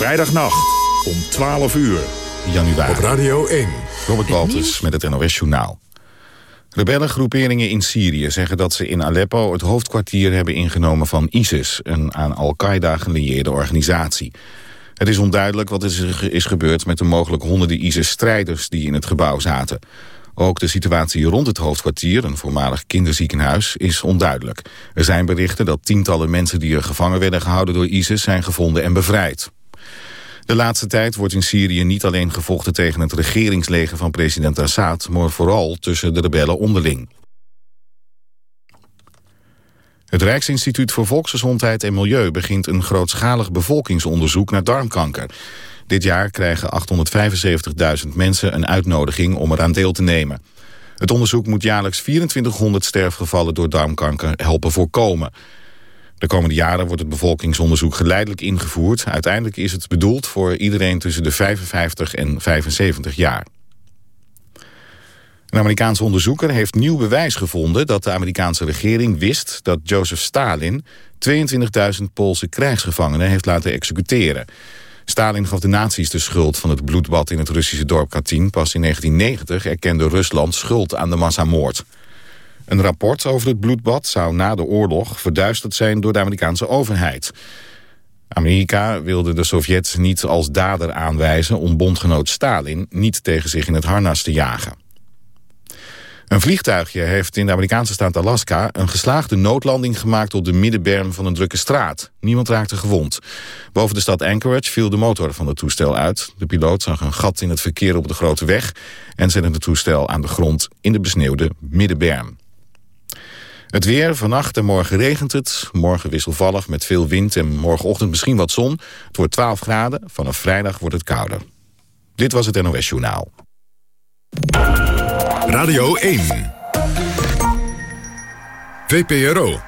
Vrijdagnacht om 12 uur. Januari. Op Radio 1. Robert Baltus met het NOS Journaal. Rebellengroeperingen in Syrië zeggen dat ze in Aleppo het hoofdkwartier hebben ingenomen van ISIS, een aan Al-Qaeda gelieerde organisatie. Het is onduidelijk wat er is gebeurd met de mogelijk honderden ISIS-strijders die in het gebouw zaten. Ook de situatie rond het hoofdkwartier, een voormalig kinderziekenhuis, is onduidelijk. Er zijn berichten dat tientallen mensen die er gevangen werden gehouden door ISIS zijn gevonden en bevrijd. De laatste tijd wordt in Syrië niet alleen gevochten tegen het regeringsleger van president Assad, maar vooral tussen de rebellen onderling. Het Rijksinstituut voor Volksgezondheid en Milieu begint een grootschalig bevolkingsonderzoek naar darmkanker. Dit jaar krijgen 875.000 mensen een uitnodiging om eraan deel te nemen. Het onderzoek moet jaarlijks 2400 sterfgevallen door darmkanker helpen voorkomen. De komende jaren wordt het bevolkingsonderzoek geleidelijk ingevoerd. Uiteindelijk is het bedoeld voor iedereen tussen de 55 en 75 jaar. Een Amerikaanse onderzoeker heeft nieuw bewijs gevonden dat de Amerikaanse regering wist dat Joseph Stalin 22.000 Poolse krijgsgevangenen heeft laten executeren. Stalin gaf de nazi's de schuld van het bloedbad in het Russische dorp Katyn. Pas in 1990 erkende Rusland schuld aan de massamoord. Een rapport over het bloedbad zou na de oorlog verduisterd zijn door de Amerikaanse overheid. Amerika wilde de Sovjets niet als dader aanwijzen om bondgenoot Stalin niet tegen zich in het harnas te jagen. Een vliegtuigje heeft in de Amerikaanse staat Alaska een geslaagde noodlanding gemaakt op de middenberm van een drukke straat. Niemand raakte gewond. Boven de stad Anchorage viel de motor van het toestel uit. De piloot zag een gat in het verkeer op de grote weg en zette het toestel aan de grond in de besneeuwde middenberm. Het weer, vannacht en morgen regent het. Morgen wisselvallig met veel wind en morgenochtend misschien wat zon. Het wordt 12 graden, vanaf vrijdag wordt het kouder. Dit was het NOS Journaal. Radio 1. VPRO.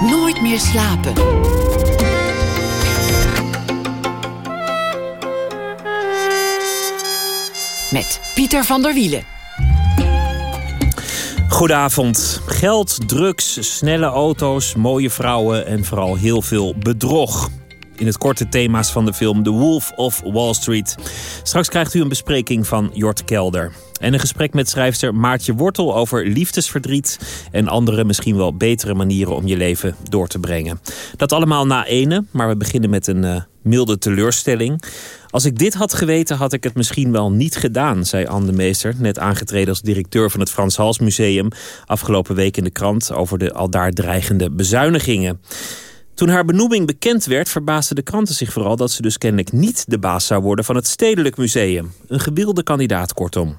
Nooit meer slapen. Met Pieter van der Wielen. Goedenavond. Geld, drugs, snelle auto's, mooie vrouwen en vooral heel veel bedrog. In het korte thema's van de film The Wolf of Wall Street. Straks krijgt u een bespreking van Jort Kelder. En een gesprek met schrijfster Maartje Wortel over liefdesverdriet... en andere misschien wel betere manieren om je leven door te brengen. Dat allemaal na ene, maar we beginnen met een uh, milde teleurstelling. Als ik dit had geweten, had ik het misschien wel niet gedaan, zei Anne de Meester, net aangetreden als directeur van het Frans Hals Museum, afgelopen week in de krant over de aldaar dreigende bezuinigingen. Toen haar benoeming bekend werd, verbaasden de kranten zich vooral dat ze dus kennelijk niet de baas zou worden van het Stedelijk Museum. Een gewilde kandidaat, kortom.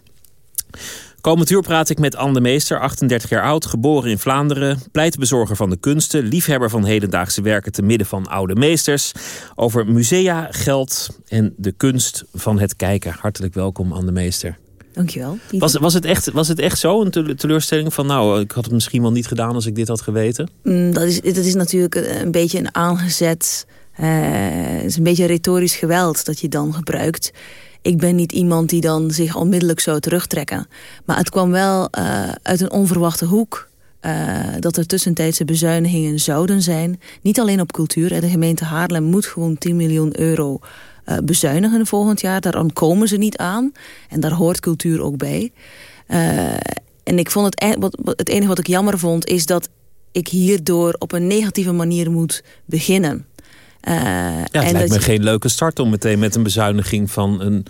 Komend uur praat ik met Anne de Meester, 38 jaar oud, geboren in Vlaanderen, pleitbezorger van de kunsten, liefhebber van hedendaagse werken te midden van oude meesters, over musea, geld en de kunst van het kijken. Hartelijk welkom, Anne de Meester. Dankjewel. Was, was, het echt, was het echt zo, een teleurstelling van nou, ik had het misschien wel niet gedaan als ik dit had geweten? Mm, dat, is, dat is natuurlijk een beetje een aangezet, uh, het is een beetje retorisch geweld dat je dan gebruikt ik ben niet iemand die dan zich onmiddellijk zou terugtrekken. Maar het kwam wel uh, uit een onverwachte hoek. Uh, dat er tussentijdse bezuinigingen zouden zijn. Niet alleen op cultuur. De gemeente Haarlem moet gewoon 10 miljoen euro uh, bezuinigen volgend jaar. Daar komen ze niet aan. En daar hoort cultuur ook bij. en ik vond het, e-, het enige wat ik jammer vond... is dat ik hierdoor op een negatieve manier moet beginnen. Uh, ja, het en lijkt me geen leuke start om meteen met een bezuiniging van een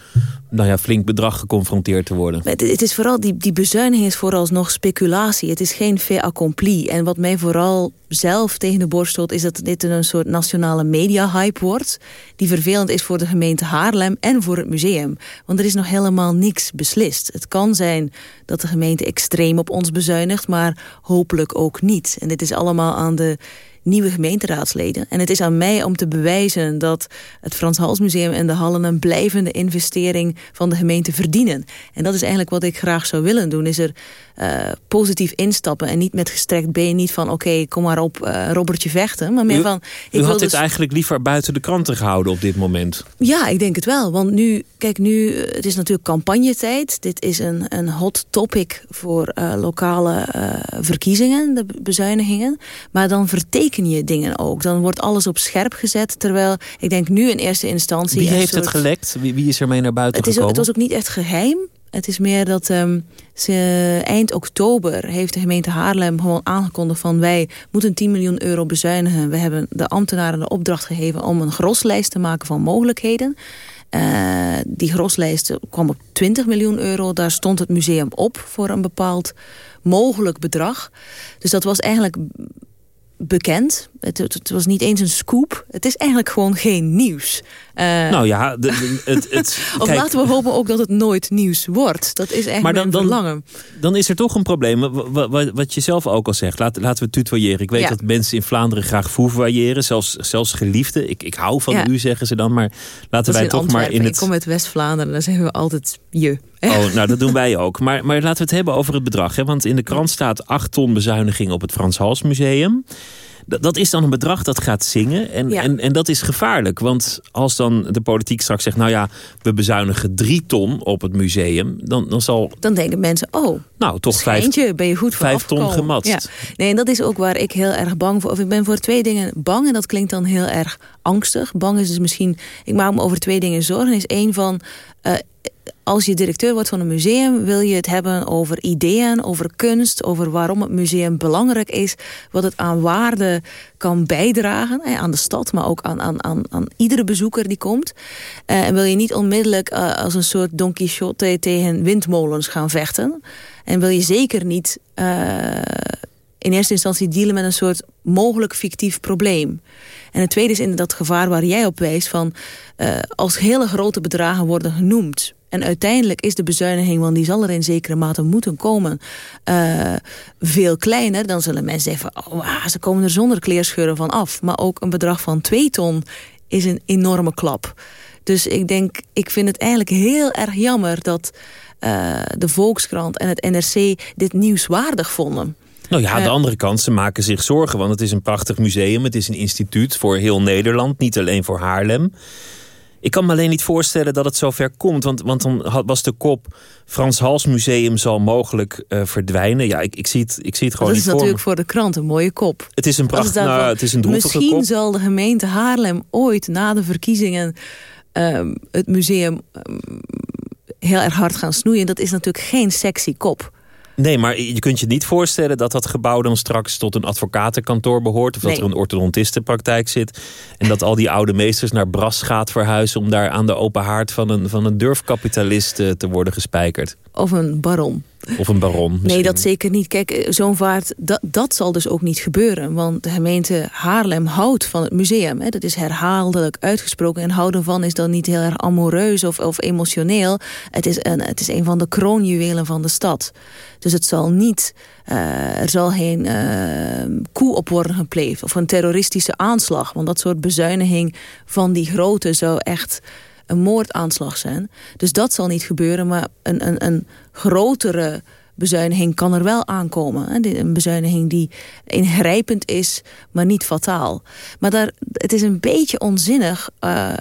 nou ja, flink bedrag geconfronteerd te worden. Het, het is vooral, die, die bezuiniging is vooralsnog speculatie. Het is geen fait accompli. En wat mij vooral zelf tegen de borst stoot... is dat dit een soort nationale media-hype wordt... die vervelend is voor de gemeente Haarlem en voor het museum. Want er is nog helemaal niks beslist. Het kan zijn dat de gemeente extreem op ons bezuinigt... maar hopelijk ook niet. En dit is allemaal aan de nieuwe gemeenteraadsleden. En het is aan mij om te bewijzen dat het Frans Hals Museum en de Hallen... een blijvende investering van de gemeente verdienen. En dat is eigenlijk wat ik graag zou willen doen. Is er uh, positief instappen en niet met gestrekt been. Niet van oké, kom maar op, uh, Robertje vechten. Maar meer u, van... Ik u had dit dus... eigenlijk liever buiten de kranten gehouden op dit moment. Ja, ik denk het wel. Want nu, kijk nu, het is natuurlijk campagnetijd. Dit is een, een hot topic voor uh, lokale verkiezingen, de bezuinigingen. Maar dan verreken je dingen ook. Dan wordt alles op scherp gezet. Terwijl ik denk nu in eerste instantie... Wie heeft soort... het gelekt? Wie, wie is er mee naar buiten het is, gekomen? Het was ook niet echt geheim. Het is meer dat um, ze, eind oktober heeft de gemeente Haarlem gewoon aangekondigd van wij moeten 10 miljoen euro bezuinigen. We hebben de ambtenaren de opdracht gegeven om een groslijst te maken van mogelijkheden. Uh, die groslijst kwam op 20 miljoen euro. Daar stond het museum op voor een bepaald mogelijk bedrag. Dus dat was eigenlijk bekend. Het, het, was niet eens een scoop. Het is eigenlijk gewoon geen nieuws. Uh, nou ja, de, de, het, het, of kijk, laten we hopen ook dat het nooit nieuws wordt. Dat is eigenlijk maar dan, verlangen. Dan is er toch een probleem. Wat, wat, wat je zelf ook al zegt. Laat, laten we tutoyeren. Ik weet Ja. dat mensen in Vlaanderen graag vouvoyeren. Zelfs, zelfs geliefden. Ik, ik hou van Ja. u, zeggen ze dan. Maar laten wij toch maar in Ik het... kom uit West-Vlaanderen. Dan zeggen we altijd je. Oh, nou, dat doen wij ook. Maar, maar laten we het hebben over het bedrag. Hè? Want in de krant staat 8 ton bezuiniging op het Frans Hals Museum. Dat, dat is dan een bedrag dat gaat zingen. En, Ja. en, en dat is gevaarlijk. Want als dan de politiek straks zegt... nou ja, we bezuinigen 3 ton op het museum... dan, dan zal, Dan denken mensen, oh, nou, toch vijf, Schijntje, ben je goed voor vijf ton gematst. Ja. Nee, en dat is ook waar ik heel erg bang voor... of ik ben voor twee dingen bang en dat klinkt dan heel erg angstig. Bang is dus misschien... ik maak me over twee dingen zorgen. Is één van... eh, als je directeur wordt van een museum... wil je het hebben over ideeën, over kunst... over waarom het museum belangrijk is... wat het aan waarde kan bijdragen aan de stad... maar ook aan, aan, aan, aan iedere bezoeker die komt. Eh, en wil je niet onmiddellijk eh, als een soort Don Quixote... tegen windmolens gaan vechten... En wil je zeker niet uh, in eerste instantie dealen met een soort mogelijk fictief probleem. En het tweede is inderdaad het gevaar waar jij op wijst van als hele grote bedragen worden genoemd. En uiteindelijk is de bezuiniging, want die zal er in zekere mate moeten komen, uh, veel kleiner. Dan zullen mensen zeggen oh, ah, ze komen er zonder kleerscheuren van af. Maar ook een bedrag van 2 ton is een enorme klap. Dus ik denk, ik vind het eigenlijk heel erg jammer dat uh, de Volkskrant en het NRC dit nieuwswaardig vonden. Nou ja, aan de andere kant, ze maken zich zorgen. Want het is een prachtig museum. Het is een instituut voor heel Nederland. Niet alleen voor Haarlem. Ik kan me alleen niet voorstellen dat het zover komt. Want, want dan was de kop... Frans Hals Museum zal mogelijk uh, verdwijnen. Ja, ik, ik, zie het, ik zie het gewoon niet Dat is natuurlijk voor de krant een mooie kop. Het is een prachtig... Nou, het is een droevige Misschien kop. zal de gemeente Haarlem ooit na de verkiezingen... Um, het museum um, heel erg hard gaan snoeien. Dat is natuurlijk geen sexy kop. Nee, maar je kunt je niet voorstellen dat dat gebouw dan straks tot een advocatenkantoor behoort. Of dat er een orthodontistenpraktijk zit. En dat al die oude meesters naar Bras gaat verhuizen. om daar aan de open haard van een, van een durfkapitalist uh, te worden gespijkerd. Of een baron. Of een baron. Misschien. Nee, dat zeker niet. Kijk, zo'n vaart, dat, dat zal dus ook niet gebeuren. Want de gemeente Haarlem houdt van het museum. Hè. Dat is herhaaldelijk uitgesproken. En houden van is dan niet heel erg amoureus of, of emotioneel. Het is, een, het is een van de kroonjuwelen van de stad. Dus het zal niet... Uh, er zal geen uh, koe op worden gepleegd. Of een terroristische aanslag. Want dat soort bezuiniging van die grootte zou echt een moordaanslag zijn. Dus dat zal niet gebeuren, maar een, een, een grotere bezuiniging kan er wel aankomen. Een bezuiniging die ingrijpend is, maar niet fataal. Maar daar, het is een beetje onzinnig uh,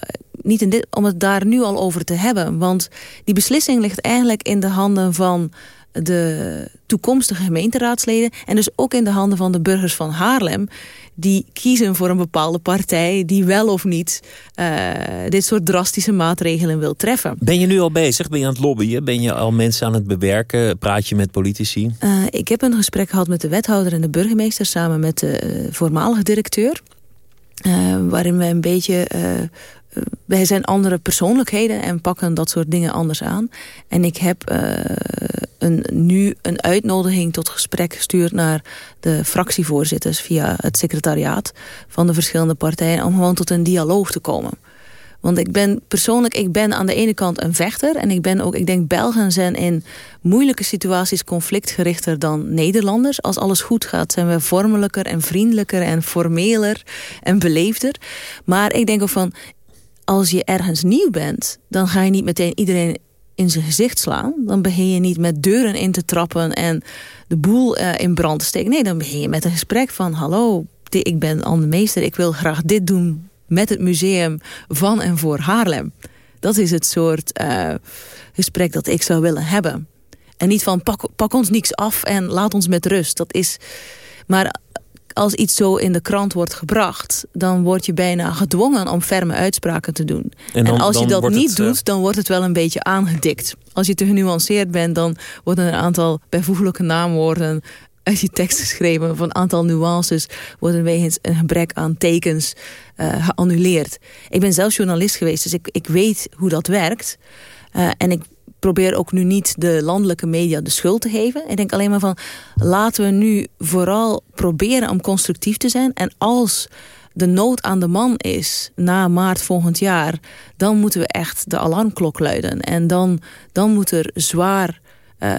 niet om het daar nu al over te hebben. Want die beslissing ligt eigenlijk in de handen van de toekomstige gemeenteraadsleden... en dus ook in de handen van de burgers van Haarlem... die kiezen voor een bepaalde partij die wel of niet... Uh, dit soort drastische maatregelen wil treffen. Ben je nu al bezig? Ben je aan het lobbyen? Ben je al mensen aan het bewerken? Praat je met politici? Uh, ik heb een gesprek gehad met de wethouder en de burgemeester... samen met de voormalige directeur... Uh, waarin we een beetje wij zijn andere persoonlijkheden en pakken dat soort dingen anders aan. En ik heb uh, een, nu een uitnodiging tot gesprek gestuurd naar de fractievoorzitters via het secretariaat van de verschillende partijen om gewoon tot een dialoog te komen. Want ik ben persoonlijk, ik ben aan de ene kant een vechter. En ik ben ook, ik denk Belgen zijn in moeilijke situaties conflictgerichter dan Nederlanders. Als alles goed gaat zijn we vormelijker en vriendelijker en formeler en beleefder. Maar ik denk ook van, als je ergens nieuw bent, dan ga je niet meteen iedereen in zijn gezicht slaan. Dan begin je niet met deuren in te trappen en de boel uh, in brand te steken. Nee, dan begin je met een gesprek van... hallo, ik ben Anne Meester, ik wil graag dit doen met het museum van en voor Haarlem. Dat is het soort uh, gesprek dat ik zou willen hebben. En niet van pak, pak ons niks af en laat ons met rust. Dat is... Maar als iets zo in de krant wordt gebracht... dan word je bijna gedwongen om ferme uitspraken te doen. En, dan- als je dat niet het, eh, doet, dan wordt het wel een beetje aangedikt. Als je te genuanceerd bent, dan worden er een aantal bijvoeglijke naamwoorden uit je tekst geschreven. Of een aantal nuances worden wegens een gebrek aan tekens eh, geannuleerd. Ik ben zelf journalist geweest, dus ik, ik weet hoe dat werkt. Eh, en ik probeer ook nu niet de landelijke media de schuld te geven. Ik denk alleen maar van, laten we nu vooral proberen om constructief te zijn. En als de nood aan de man is na maart volgend jaar... dan moeten we echt de alarmklok luiden. En dan, dan moet er zwaar eh,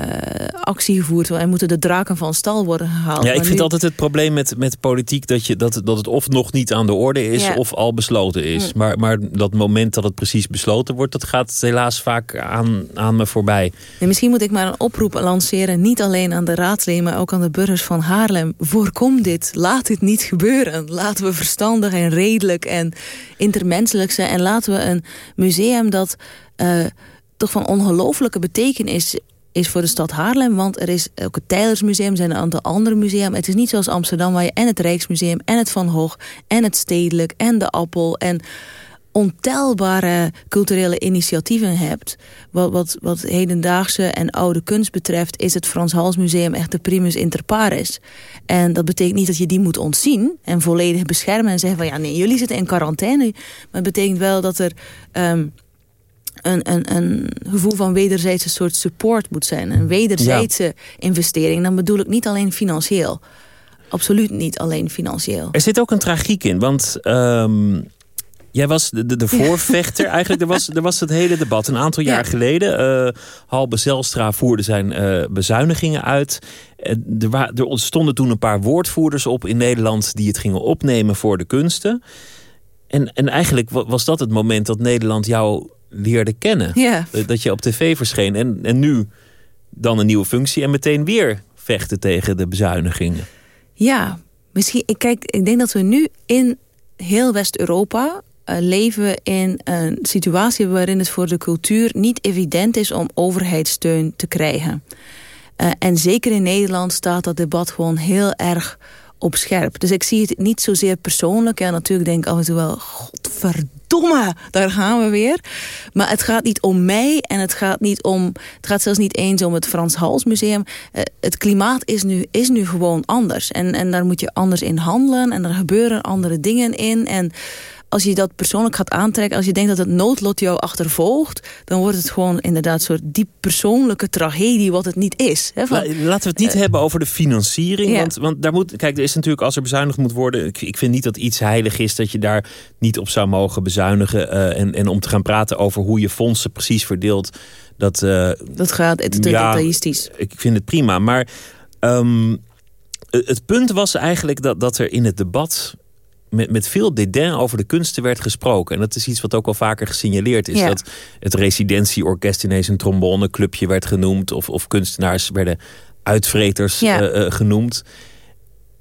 actie gevoerd worden... en moeten de draken van stal worden gehaald. Ja, ik Maar vind nu- altijd het probleem met, met politiek dat, je, dat, dat het of nog niet aan de orde is Ja. Mm. of al besloten is. Maar, maar dat moment dat het precies besloten wordt, dat gaat helaas vaak aan, aan me voorbij. En misschien moet ik maar een oproep lanceren... niet alleen aan de raadsleden, maar ook aan de burgers van Haarlem. Voorkom dit. Laat dit niet gebeuren. Laten we verstandig en redelijk en intermenselijk zijn. En laten we een museum dat eh, toch van ongelooflijke betekenis is voor de stad Haarlem. Want er is ook het Tijlersmuseum, er zijn een aantal andere musea. Het is niet zoals Amsterdam waar je en het Rijksmuseum en het Van Gogh... en het Stedelijk en de Appel en ontelbare culturele initiatieven hebt. Wat, wat, wat hedendaagse en oude kunst betreft... is het Frans Hals Museum echt de primus inter pares. En dat betekent niet dat je die moet ontzien... en volledig beschermen en zeggen van... ja, nee, jullie zitten in quarantaine. Maar het betekent wel dat er... ehm, een, een, een gevoel van wederzijdse soort support moet zijn. Een wederzijdse investering. Dan bedoel ik niet alleen financieel. Absoluut niet alleen financieel. Er zit ook een tragiek in, want ehm, jij was de, de, de voorvechter. Eigenlijk, er was, er was het hele debat een aantal jaar Ja. geleden. eh Halbe Zelstra voerde zijn eh, bezuinigingen uit. Eh, er, wa- er stonden toen een paar woordvoerders op in Nederland... die het gingen opnemen voor de kunsten. En, en eigenlijk wa- was dat het moment dat Nederland jou leerde kennen. Ja. Dat je op tv verscheen. En, en nu dan een nieuwe functie en meteen weer vechten tegen de bezuinigingen. Ja, misschien. Ik, kijk, ik denk dat we nu in heel West-Europa eh, leven in een situatie waarin het voor de cultuur niet evident is om overheidssteun te krijgen. Eh, en zeker in Nederland staat dat debat gewoon heel erg op scherp. Dus ik zie het niet zozeer persoonlijk. Ja, natuurlijk denk ik af en toe wel, godverdomme, daar gaan we weer. Maar het gaat niet om mij en het gaat, niet om, het gaat zelfs niet eens om het Frans Hals Museum. Eh, het klimaat is nu, is nu gewoon anders. En, en daar moet je anders in handelen en er gebeuren andere dingen in. En als je dat persoonlijk gaat aantrekken, als je denkt dat het noodlot jou achtervolgt, dan wordt het gewoon inderdaad een soort diep persoonlijke tragedie wat het niet is. Hè, van, La- Laten we het niet hebben over de financiering. ja. Want, want daar moet, kijk, er is natuurlijk als er bezuinigd moet worden. Ik, ik vind niet dat iets heilig is dat je daar niet op zou mogen bezuinigen. eh, en, en om te gaan praten over hoe je fondsen precies verdeelt. Dat, eh, dat gaat het Ja. detailistisch. ik vind het prima. Maar ehm, het het punt was eigenlijk dat, dat er in het debat met, met veel dédain over de kunsten werd gesproken. En dat is iets wat ook al vaker gesignaleerd is. Ja. Dat het residentieorkest ineens een tromboneclubje werd genoemd. Of, of kunstenaars werden uitvreters Ja. eh, eh, genoemd.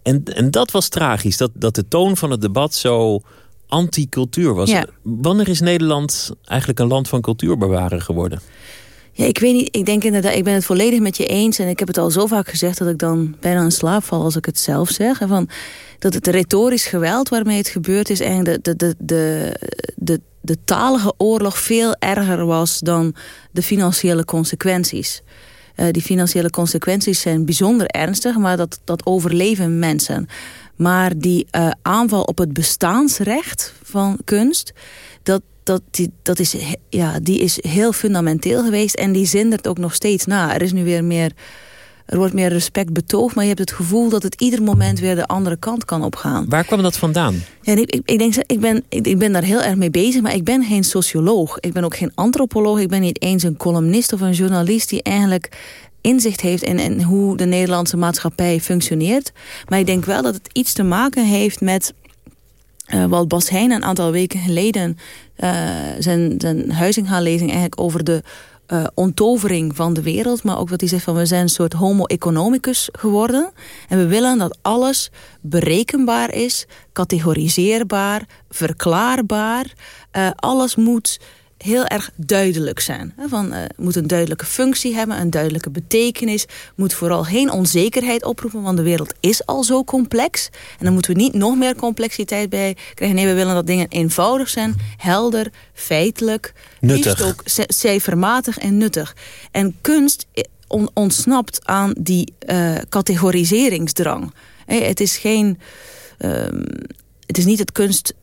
En, en dat was tragisch. Dat, dat de toon van het debat zo anti-cultuur was. Ja. Wanneer is Nederland eigenlijk een land van cultuurbewaren geworden? Ja, ik weet niet. Ik denk inderdaad, ik ben het volledig met je eens. En ik heb het al zo vaak gezegd dat ik dan bijna in slaap val als ik het zelf zeg. En van, dat het retorisch geweld waarmee het gebeurd is... de, de, de, de, de, de talige oorlog veel erger was dan de financiële consequenties. Eh, die financiële consequenties zijn bijzonder ernstig, maar dat, dat overleven mensen. Maar die eh, aanval op het bestaansrecht van kunst... dat, dat, die, dat is, ja, die is heel fundamenteel geweest en die zindert ook nog steeds na. Er is nu weer meer... Er wordt meer respect betoogd, maar je hebt het gevoel dat het ieder moment weer de andere kant kan opgaan. Waar kwam dat vandaan? Ja, en ik, ik, ik, denk, ik, ben, ik, ik ben daar heel erg mee bezig, maar ik ben geen socioloog. Ik ben ook geen antropoloog. Ik ben niet eens een columnist of een journalist die eigenlijk inzicht heeft in, in hoe de Nederlandse maatschappij functioneert. Maar ik denk wel dat het iets te maken heeft met eh, wat Bas Heijn een aantal weken geleden eh, zijn, zijn huizinghaalezing eigenlijk over de eh, onttovering van de wereld. Maar ook wat hij zegt van we zijn een soort homo economicus geworden. En we willen dat alles berekenbaar is, categoriseerbaar, verklaarbaar. Alles moet heel erg duidelijk zijn. Van, uh, moet een duidelijke functie hebben, een duidelijke betekenis. Moet vooral geen onzekerheid oproepen, want de wereld is al zo complex. En dan moeten we niet nog meer complexiteit bij krijgen. Nee, we willen dat dingen eenvoudig zijn, helder, feitelijk. Nuttig. ook cijfermatig en nuttig. En kunst ontsnapt aan die uh, categoriseringsdrang. het is geen... Ehm, het is niet het kunst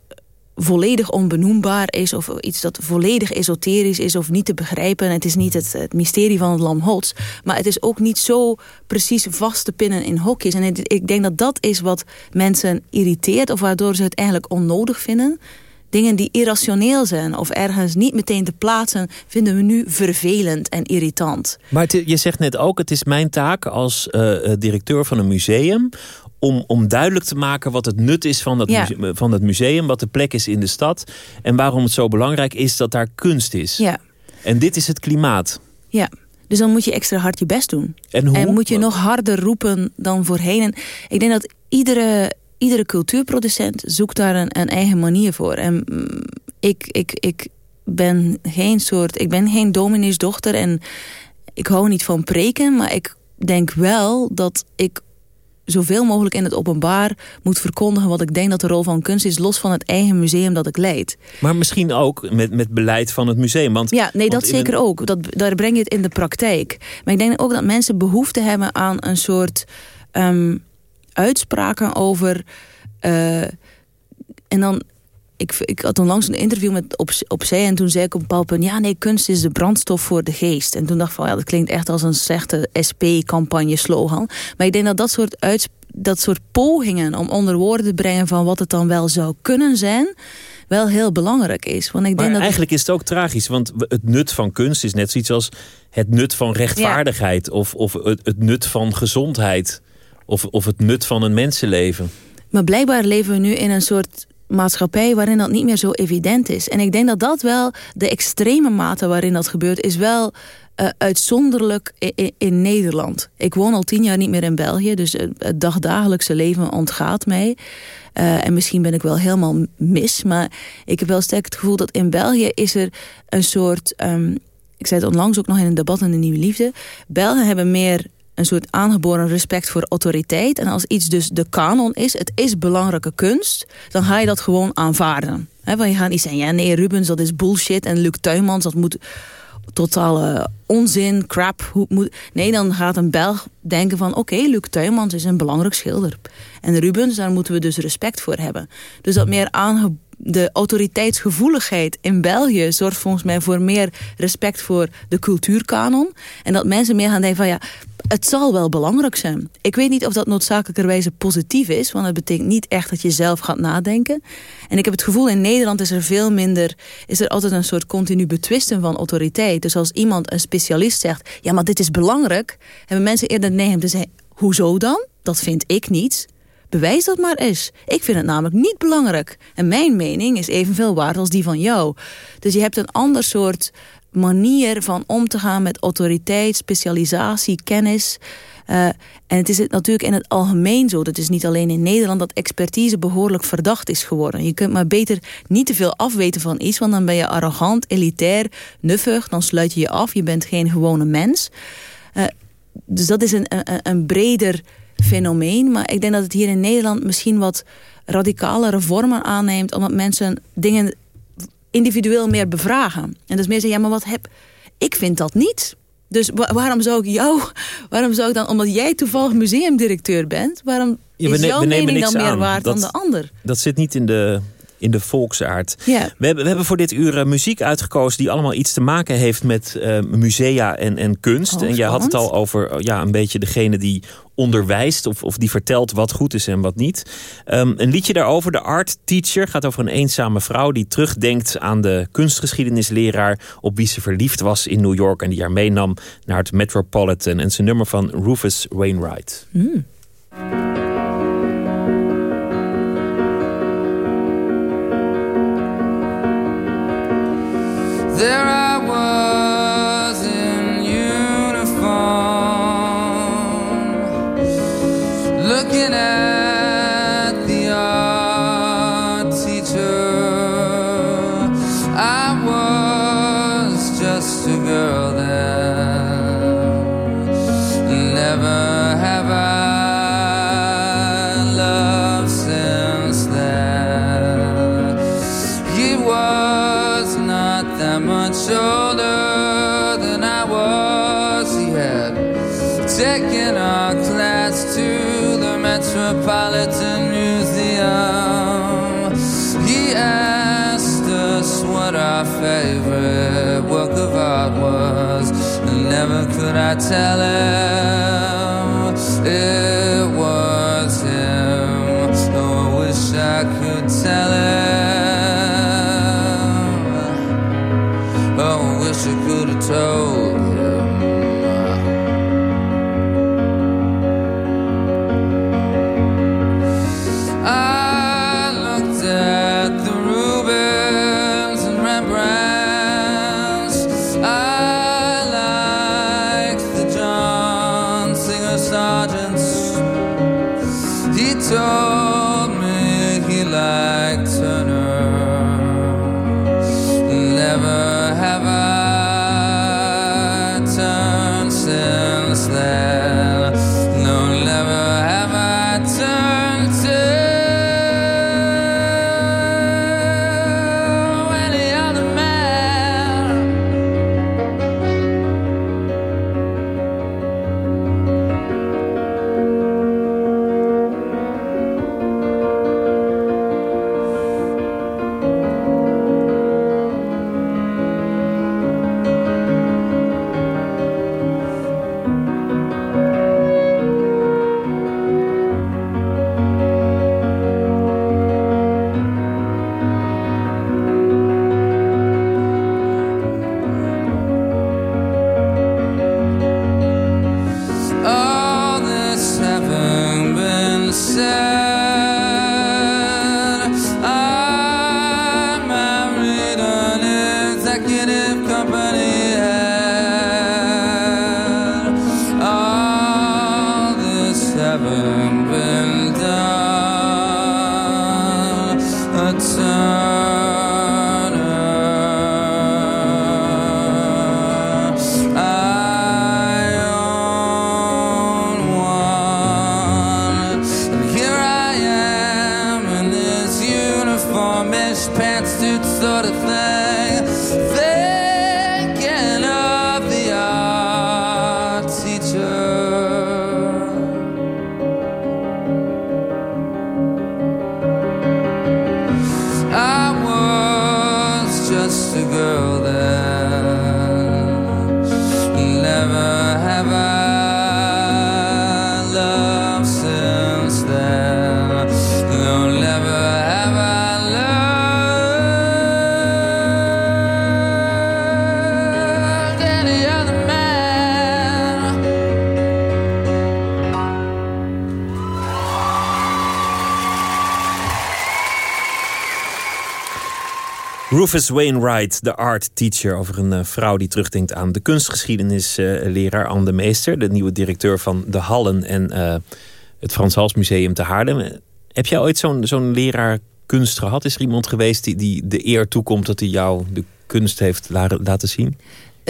volledig onbenoembaar is... of iets dat volledig esoterisch is of niet te begrijpen. Het is niet het, het mysterie van het lam Hots. Maar het is ook niet zo precies vast te pinnen in hokjes. En ik denk dat dat is wat mensen irriteert... of waardoor ze het eigenlijk onnodig vinden... Dingen die irrationeel zijn of ergens niet meteen te plaatsen... vinden we nu vervelend en irritant. Maar je zegt net ook, het is mijn taak als uh, directeur van een museum om, om duidelijk te maken wat het nut is van dat, museum, van dat museum, wat de plek is in de stad en waarom het zo belangrijk is dat daar kunst is. Ja. En dit is het klimaat. Ja, dus dan moet je extra hard je best doen. En, hoe? en moet je nog harder roepen dan voorheen. En ik denk dat iedere, iedere cultuurproducent zoekt daar een, een eigen manier voor. En mm, ik, ik, ik ben geen soort, ik ben geen domineesdochter en ik hou niet van preken, maar ik denk wel dat ik zoveel mogelijk in het openbaar moet verkondigen... wat ik denk dat de rol van kunst is, los van het eigen museum dat ik leid. Maar misschien ook met, met beleid van het museum. Want, ja, nee, dat zeker ook. Dat, daar breng je het in de praktijk. Maar ik denk ook dat mensen behoefte hebben aan een soort um, uitspraken over... Uh, en dan ik, ik had onlangs een interview met op, opzij en toen zei ik op een bepaald punt... ja, nee, kunst is de brandstof voor de geest. En toen dacht ik van, ja, dat klinkt echt als een slechte SP-campagne-slogan. Maar ik denk dat dat soort, uit, dat soort pogingen om onder woorden te brengen... van wat het dan wel zou kunnen zijn wel heel belangrijk is. Want ik maar denk dat eigenlijk is het ook tragisch, want het nut van kunst is net zoiets als het nut van rechtvaardigheid of, of het, het, nut van gezondheid of, of het nut van een mensenleven. Maar blijkbaar leven we nu in een soort maatschappij waarin dat niet meer zo evident is. En ik denk dat dat wel, de extreme mate waarin dat gebeurt... is wel uh, uitzonderlijk in, Nederland. Ik woon al tien jaar niet meer in België... dus het dagdagelijkse leven ontgaat mij. Uh, en misschien ben ik wel helemaal mis... maar ik heb wel sterk het gevoel dat in België is er een soort... Um, ik zei het onlangs ook nog in een debat in de Nieuwe Liefde... Belgen hebben meer een soort aangeboren respect voor autoriteit. En als iets dus de kanon is, het is belangrijke kunst... dan ga je dat gewoon aanvaarden. Want je gaat niet zeggen, ja nee Rubens, dat is bullshit... en Luc Tuymans, dat moet totale onzin, crap. Hoe, moet... Nee, dan gaat een Belg denken van... oké, Luc Tuymans is een belangrijk schilder. En Rubens, daar moeten we dus respect voor hebben. Dus dat meer aangeboren de autoriteitsgevoeligheid in België zorgt volgens mij voor meer respect voor de cultuurkanon. En dat mensen meer gaan denken van ja, het zal wel belangrijk zijn. Ik weet niet of dat noodzakelijkerwijze positief is, want het betekent niet echt dat je zelf gaat nadenken. En ik heb het gevoel in Nederland is er veel minder, is er altijd een soort continu betwisten van autoriteit. Dus als iemand, een specialist zegt, ja maar dit is belangrijk, hebben mensen eerder neiging te zeggen, hoezo dan? Dat vind ik niet. Bewijs dat maar eens. Ik vind het namelijk niet belangrijk. En mijn mening is evenveel waard als die van jou. Dus je hebt een ander soort manier van om te gaan met autoriteit, specialisatie, kennis. Uh, en het is natuurlijk in het algemeen zo, dat is niet alleen in Nederland, dat expertise behoorlijk verdacht is geworden. Je kunt maar beter niet te veel afweten van iets, want dan ben je arrogant, elitair, nuffig, dan sluit je je af, je bent geen gewone mens. Uh, dus dat is een, een breder fenomeen. Maar ik denk dat het hier in Nederland misschien wat radicalere vormen aanneemt... omdat mensen dingen individueel meer bevragen. En dus meer zeggen, ja, maar wat heb... Ik vind dat niet. Dus waarom zou ik jou... Waarom zou ik dan, omdat jij toevallig museumdirecteur bent... waarom is jouw mening dan meer waard dan de ander? Dat zit niet in de in de volksaard. We, hebben, we hebben voor dit uur uh, muziek uitgekozen die allemaal iets te maken heeft met uh, musea en, en kunst. Oh, en jij had het al over ja, een beetje degene die onderwijst of, of die vertelt wat goed is en wat niet. Um, een liedje daarover, de Art Teacher, gaat over een eenzame vrouw die terugdenkt aan de kunstgeschiedenisleraar op wie ze verliefd was in New York en die haar meenam naar het Metropolitan. En zijn nummer van Rufus Wainwright. Mm. There I was I tell him it was him. Oh, I wish I could tell him. Oh, I wish I could have told Rufus Wainwright, de art teacher, over een eh, vrouw die terugdenkt aan de kunstgeschiedenisleraar Anne de Meester, de nieuwe directeur van de Hallen en eh, het Frans Hals Museum te Haarlem. Heb jij ooit zo'n zo'n leraar kunst gehad? Is er iemand geweest die, die de eer toekomt dat hij jou de kunst heeft la- laten zien?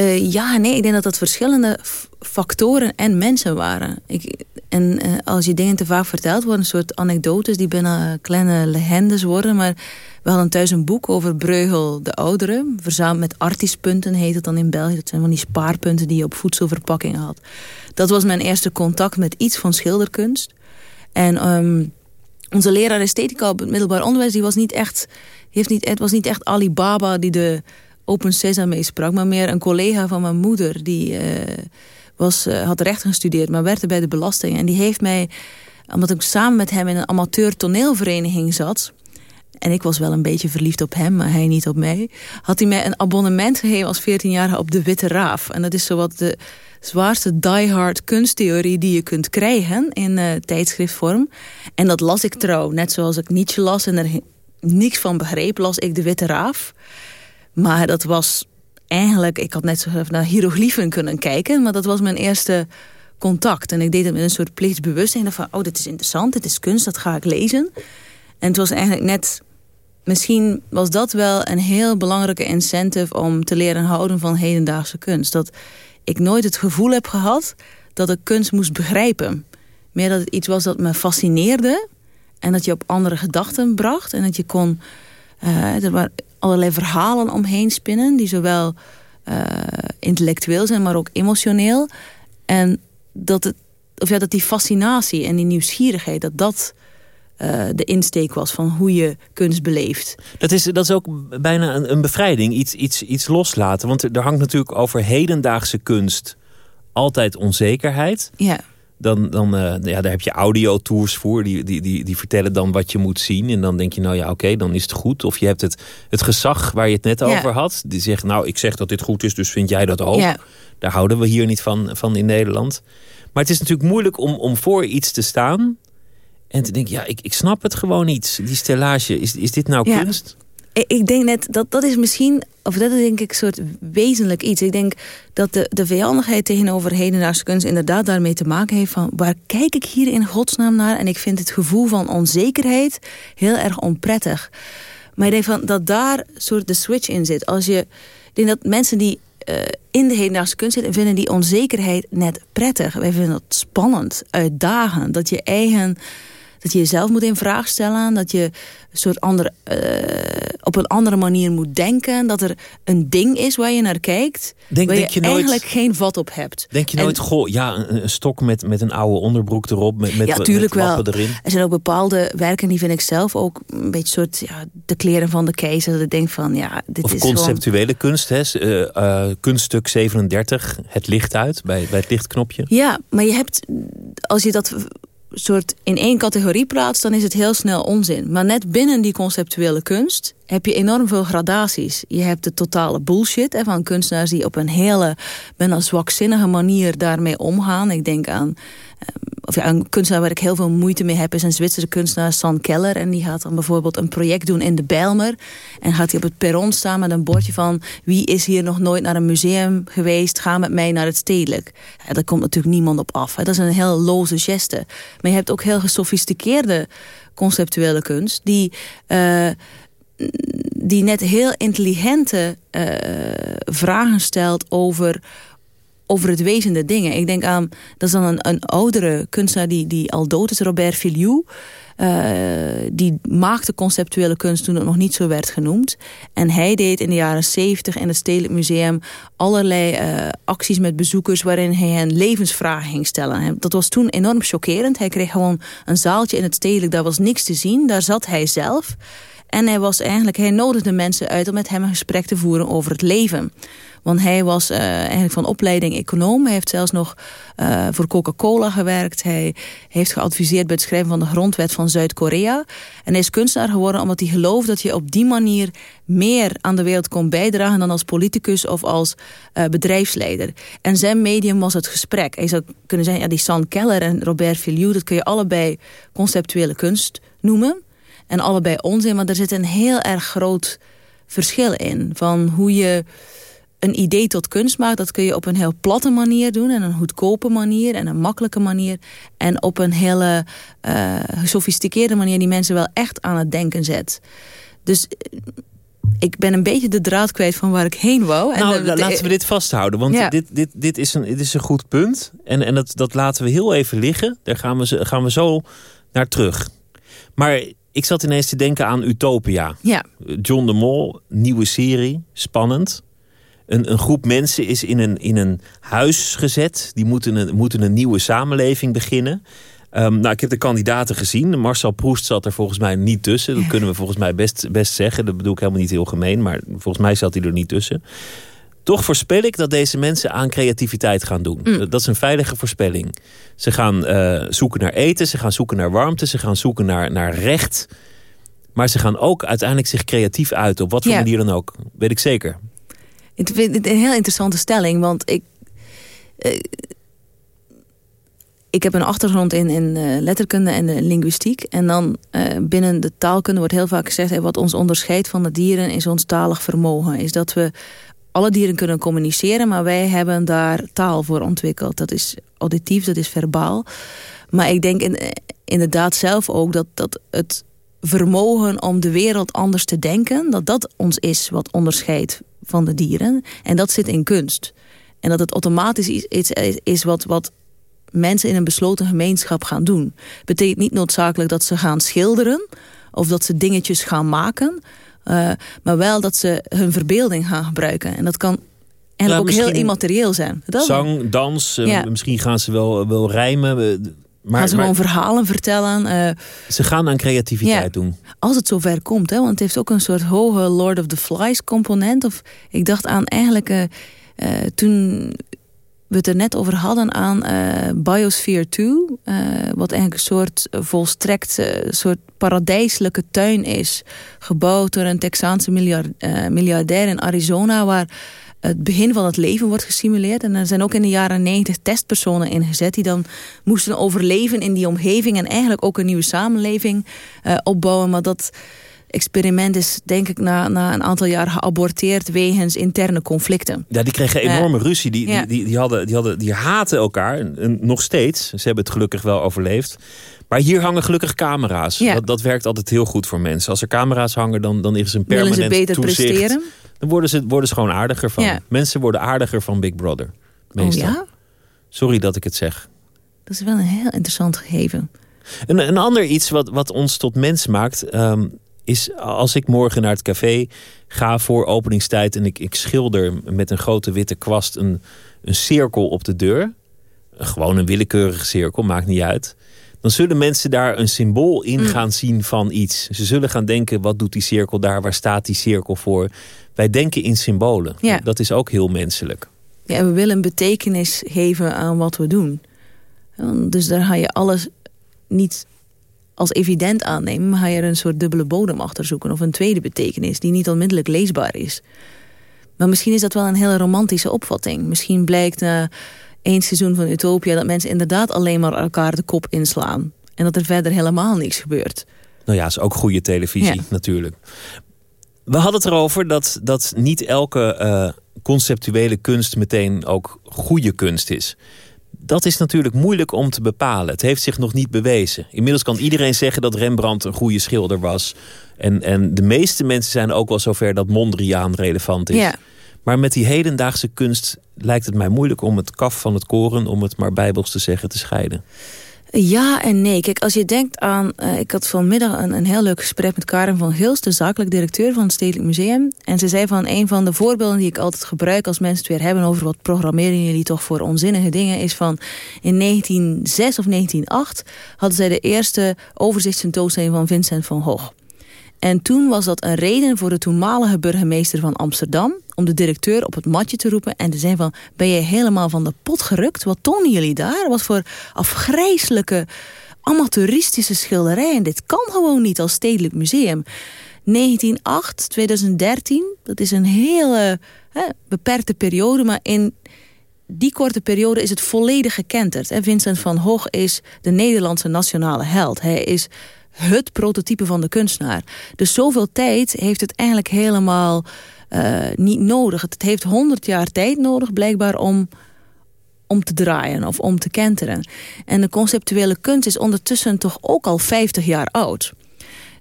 Eh, ja, nee, ik denk dat dat verschillende factoren en mensen waren. Ik, en eh, als je dingen te vaak verteld worden, een soort anekdotes die bijna kleine legendes worden. Maar we hadden thuis een boek over Breugel de Oudere. Verzameld met artispunten heet het dan in België. Dat zijn van die spaarpunten die je op voedselverpakkingen had. Dat was mijn eerste contact met iets van schilderkunst. En ehm, onze leraar esthetica op het middelbaar onderwijs, die was niet echt, heeft niet, het was niet echt Alibaba die de Open Sesame sprak, maar meer een collega van mijn moeder die eh, was, eh, had recht gestudeerd, maar werkte bij de belasting. En die heeft mij, omdat ik samen met hem in een amateur toneelvereniging zat, en ik was wel een beetje verliefd op hem, maar hij niet op mij, had hij mij een abonnement gegeven als 14-jarige op de Witte Raaf. En dat is zowat de zwaarste diehard kunsttheorie die je kunt krijgen in eh, tijdschriftvorm. En dat las ik trouw, net zoals ik Nietzsche las en er niks van begreep, las ik de Witte Raaf. Maar dat was eigenlijk, ik had net zo naar hieroglyphen kunnen kijken, maar dat was mijn eerste contact. En ik deed het met een soort plichtsbewustzijn van, oh, dit is interessant, dit is kunst, dat ga ik lezen. En het was eigenlijk net, misschien was dat wel een heel belangrijke incentive om te leren houden van hedendaagse kunst. Dat ik nooit het gevoel heb gehad dat ik kunst moest begrijpen. Meer dat het iets was dat me fascineerde en dat je op andere gedachten bracht en dat je kon, waren allerlei verhalen omheen spinnen die zowel uh, intellectueel zijn, maar ook emotioneel. En dat, het, of ja, dat die fascinatie en die nieuwsgierigheid, dat dat eh, de insteek was van hoe je kunst beleeft. Dat is, dat is ook bijna een, een bevrijding, iets, iets, iets loslaten. Want er, er hangt natuurlijk over hedendaagse kunst altijd onzekerheid. Ja. Dan, dan uh, ja, daar heb je audiotours voor. Die, die, die, die vertellen dan wat je moet zien. En dan denk je, nou ja, oké, dan is het goed. Of je hebt het, het gezag waar je het net Ja. over had. Die zegt, nou, ik zeg dat dit goed is, dus vind jij dat ook. Ja. Daar houden we hier niet van, van in Nederland. Maar het is natuurlijk moeilijk om, om voor iets te staan. En te denken, ja, ik, ik snap het gewoon niet. Die stellage, is, is dit nou Ja. kunst? Ik- denk net dat dat is misschien, of dat is denk ik een soort wezenlijk iets. Ik denk dat de, de vijandigheid tegenover hedendaagse kunst inderdaad daarmee te maken heeft van waar kijk ik hier in godsnaam naar? En ik vind het gevoel van onzekerheid heel erg onprettig. Maar ik denk van dat daar soort de switch in zit. Als je, ik denk dat mensen die eh, in de hedendaagse kunst zitten, vinden die onzekerheid net prettig. Wij vinden dat spannend, uitdagend. Dat je eigen dat je jezelf moet in vraag stellen. Dat je een soort andere, eh, op een andere manier moet denken. Dat er een ding is waar je naar kijkt. Denk- waar denk je, je nooit- eigenlijk geen vat op hebt. Denk je En- nooit, goh, ja, een, een stok met, met een oude onderbroek erop. Met, met, ja, met tuurlijk wel. erin. Er zijn ook bepaalde werken die vind ik zelf ook een beetje soort ja, de kleren van de keizer. Dat ik denk van ja, dit Of is gewoon... conceptuele kunst, hè? Eh, eh, kunststuk 37, het licht uit, bij, bij het lichtknopje. Ja, maar je hebt, als je dat soort in één categorie plaatst, dan is het heel snel onzin. Maar net binnen die conceptuele kunst heb je enorm veel gradaties. Je hebt de totale bullshit hè, van kunstenaars die op een hele, bijna zwakzinnige manier daarmee omgaan. Ik denk aan, of ja, een kunstenaar waar ik heel veel moeite mee heb, is een Zwitserse kunstenaar, San Keller. En die gaat dan bijvoorbeeld een project doen in de Bijlmer. En gaat hij op het perron staan met een bordje van wie is hier nog nooit naar een museum geweest, ga met mij naar het stedelijk. Daar komt natuurlijk niemand op af. Dat is een heel loze geste. Maar je hebt ook heel gesofisticeerde conceptuele kunst die, eh, die net heel intelligente eh, vragen stelt over over het wezen der dingen. Ik denk aan, dat is dan een, een oudere kunstenaar die, die al dood is, Robert Filiou. Eh, die maakte conceptuele kunst toen het nog niet zo werd genoemd. En hij deed in de jaren zeventig in het Stedelijk Museum allerlei eh, acties met bezoekers waarin hij hen levensvragen ging stellen. En Dat was toen enorm chockerend. Hij kreeg gewoon een zaaltje in het Stedelijk, daar was niks te zien. Daar zat hij zelf. En hij, was eigenlijk, hij nodigde mensen uit om met hem een gesprek te voeren over het leven. Want hij was eh, eigenlijk van opleiding econoom. Hij heeft zelfs nog eh, voor Coca-Cola gewerkt. Hij heeft geadviseerd bij het schrijven van de grondwet van Zuid-Korea. En hij is kunstenaar geworden omdat hij gelooft dat je op die manier meer aan de wereld kon bijdragen dan als politicus of als eh, bedrijfsleider. En zijn medium was het gesprek. Je zou kunnen zeggen, ja, die San Keller en Robert Filiou, dat kun je allebei conceptuele kunst noemen. En allebei onzin, maar er zit een heel erg groot verschil in. Van hoe je een idee tot kunst maakt, dat kun je op een heel platte manier doen. En een goedkope manier en een makkelijke manier. En op een hele uh, gesofisticeerde manier die mensen wel echt aan het denken zet. Dus ik ben een beetje de draad kwijt van waar ik heen wou. Nou, en laten we dit vasthouden. Want ja. dit, dit, dit, is een, dit is een goed punt. En, en dat, dat laten we heel even liggen. Daar gaan we, gaan we zo naar terug. Maar ik zat ineens te denken aan Utopia. Ja. John de Mol, nieuwe serie, spannend. Een, een, groep mensen is in een, in een huis gezet. Die moeten een, moeten een nieuwe samenleving beginnen. Um, nou, ik heb de kandidaten gezien. Marcel Proest zat er volgens mij niet tussen. Dat kunnen we volgens mij best, best zeggen. Dat bedoel ik helemaal niet heel gemeen. Maar volgens mij zat hij er niet tussen. Toch voorspel ik dat deze mensen aan creativiteit gaan doen. Mm. Dat is een veilige voorspelling. Ze gaan uh, zoeken naar eten, ze gaan zoeken naar warmte, ze gaan zoeken naar, naar recht. Maar ze gaan ook uiteindelijk zich creatief uiten. Op wat voor manier dan ook. Weet ik zeker. Ik vind het een heel interessante stelling. Want ik... Uh, ik heb een achtergrond in, in uh, letterkunde en uh, linguïstiek. En dan binnen de taalkunde wordt heel vaak gezegd... Hey, wat ons onderscheidt van de dieren is ons talig vermogen. Is dat we alle dieren kunnen communiceren... maar wij hebben daar taal voor ontwikkeld. Dat is auditief, dat is verbaal. Maar ik denk in, inderdaad zelf ook dat, dat het vermogen om de wereld anders te denken... dat dat ons is wat onderscheidt van de dieren. En dat zit in kunst. En dat het automatisch iets is wat... wat mensen in een besloten gemeenschap gaan doen. Betekent niet noodzakelijk dat ze gaan schilderen... of dat ze dingetjes gaan maken... Uh, maar wel dat ze hun verbeelding gaan gebruiken. En dat kan en ja, ook heel immaterieel zijn. Dat zang, dans, ja. uh, misschien gaan ze wel, wel rijmen. Maar, gaan ze maar gewoon verhalen vertellen. eh, ze gaan aan creativiteit Ja. doen. als het zover komt. Hè, want het heeft ook een soort hoge Lord of the Flies component. Of ik dacht aan eigenlijk eh, eh, toen we het er net over hadden aan Biosphere 2. eh, wat eigenlijk een soort volstrekt soort paradijselijke tuin is. Gebouwd door een Texaanse miljard, miljardair in Arizona. Waar het begin van het leven wordt gesimuleerd. En er zijn ook in de jaren 90 testpersonen ingezet... die dan moesten overleven in die omgeving... en eigenlijk ook een nieuwe samenleving eh, opbouwen. Maar dat experiment is denk ik na, na een aantal jaar geaborteerd... wegens interne conflicten. Ja, die kregen Ja. enorme ruzie. Die, Ja. die, die, die, hadden, die, hadden, die haten elkaar. En, en nog steeds. Ze hebben het gelukkig wel overleefd. Maar hier hangen gelukkig camera's. Ja. Dat, dat werkt altijd heel goed voor mensen. Als er camera's hangen, dan, dan is een Willen permanent ze beter toezicht. presteren? Dan worden ze, worden ze gewoon aardiger van. Ja. Mensen worden aardiger van Big Brother. Meestal. Oh ja? Sorry dat ik het zeg. Dat is wel een heel interessant gegeven. Een, een ander iets wat, wat ons tot mens maakt... ehm, is als ik morgen naar het café ga voor openingstijd... en ik, ik schilder met een grote witte kwast een, een cirkel op de deur... gewoon een willekeurige cirkel, maakt niet uit... dan zullen mensen daar een symbool in gaan zien van iets. Ze zullen gaan denken, wat doet die cirkel daar? Waar staat die cirkel voor? Wij denken in symbolen. Ja. Dat is ook heel menselijk. Ja, en we willen een betekenis geven aan wat we doen. Dus daar ga je alles niet als evident aannemen... maar ga je er een soort dubbele bodem achter zoeken... of een tweede betekenis die niet onmiddellijk leesbaar is. Maar misschien is dat wel een hele romantische opvatting. Misschien blijkt na één seizoen van Utopia... dat mensen inderdaad alleen maar elkaar de kop inslaan. En dat er verder helemaal niks gebeurt. Nou ja, is ook goede televisie Ja. natuurlijk. We hadden het erover dat, dat niet elke eh, conceptuele kunst meteen ook goede kunst is. Dat is natuurlijk moeilijk om te bepalen. Het heeft zich nog niet bewezen. Inmiddels kan iedereen zeggen dat Rembrandt een goede schilder was. En, en de meeste mensen zijn ook wel zover dat Mondriaan relevant is. Ja. Maar met die hedendaagse kunst lijkt het mij moeilijk om het kaf van het koren... om het maar bijbels te zeggen, te scheiden. Ja en nee. Kijk, als je denkt aan... eh, ik had vanmiddag een, een heel leuk gesprek met Karen van Gils... de zakelijk directeur van het Stedelijk Museum. En ze zei van een van de voorbeelden die ik altijd gebruik... als mensen het weer hebben over wat programmeren jullie toch voor onzinnige dingen... is van in 1906 of 1908 hadden zij de eerste overzichtstentoonstelling van Vincent van Gogh. En toen was dat een reden voor de toenmalige burgemeester van Amsterdam... om de directeur op het matje te roepen en te zeggen van... ben je helemaal van de pot gerukt? Wat tonen jullie daar? Wat voor afgrijzelijke amateuristische schilderijen. Dit kan gewoon niet als stedelijk museum. 1908, 2013, dat is een hele hè, beperkte periode... maar in die korte periode is het volledig gekenterd. hè. Vincent van Gogh is de Nederlandse nationale held. Hij is het prototype van de kunstenaar. Dus zoveel tijd heeft het eigenlijk helemaal niet nodig. Het heeft honderd jaar tijd nodig blijkbaar om, om te draaien of om te kenteren. En de conceptuele kunst is ondertussen toch ook al 50 jaar oud.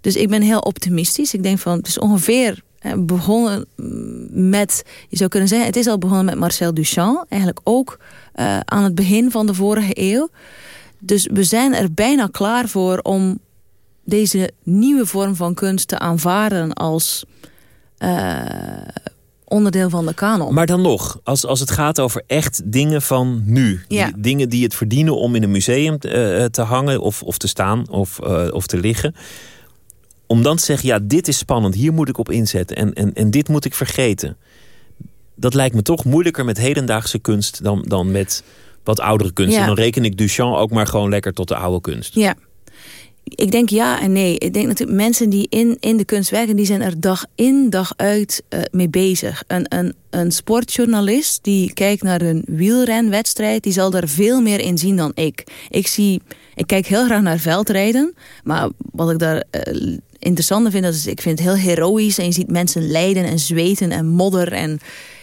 Dus ik ben heel optimistisch. Ik denk van het is ongeveer eh, begonnen met, je zou kunnen zeggen, het is al begonnen met Marcel Duchamp. Eigenlijk ook eh, aan het begin van de vorige eeuw. Dus we zijn er bijna klaar voor om deze nieuwe vorm van kunst te aanvaarden als eh, onderdeel van de kanon. Maar dan nog, als, als het gaat over echt dingen van nu. Ja. Die- dingen die het verdienen om in een museum eh, te hangen of, of te staan of, eh, of te liggen. Om dan te zeggen, ja, dit is spannend, hier moet ik op inzetten en, en, en dit moet ik vergeten. Dat lijkt me toch moeilijker met hedendaagse kunst dan, dan met wat oudere kunst. Ja. En dan reken ik Duchamp ook maar gewoon lekker tot de oude kunst. Ja. Ik denk ja en nee. Ik denk natuurlijk mensen die in, in de kunst werken... die zijn er dag in, dag uit eh, mee bezig. Een, een, een sportjournalist die kijkt naar een wielrenwedstrijd... die zal daar veel meer in zien dan ik. Ik, zie, ik kijk heel graag naar veldrijden. Maar wat ik daar eh, interessanter vind... Is, ik vind het heel heroïsch. En je ziet mensen lijden en zweten en modder... en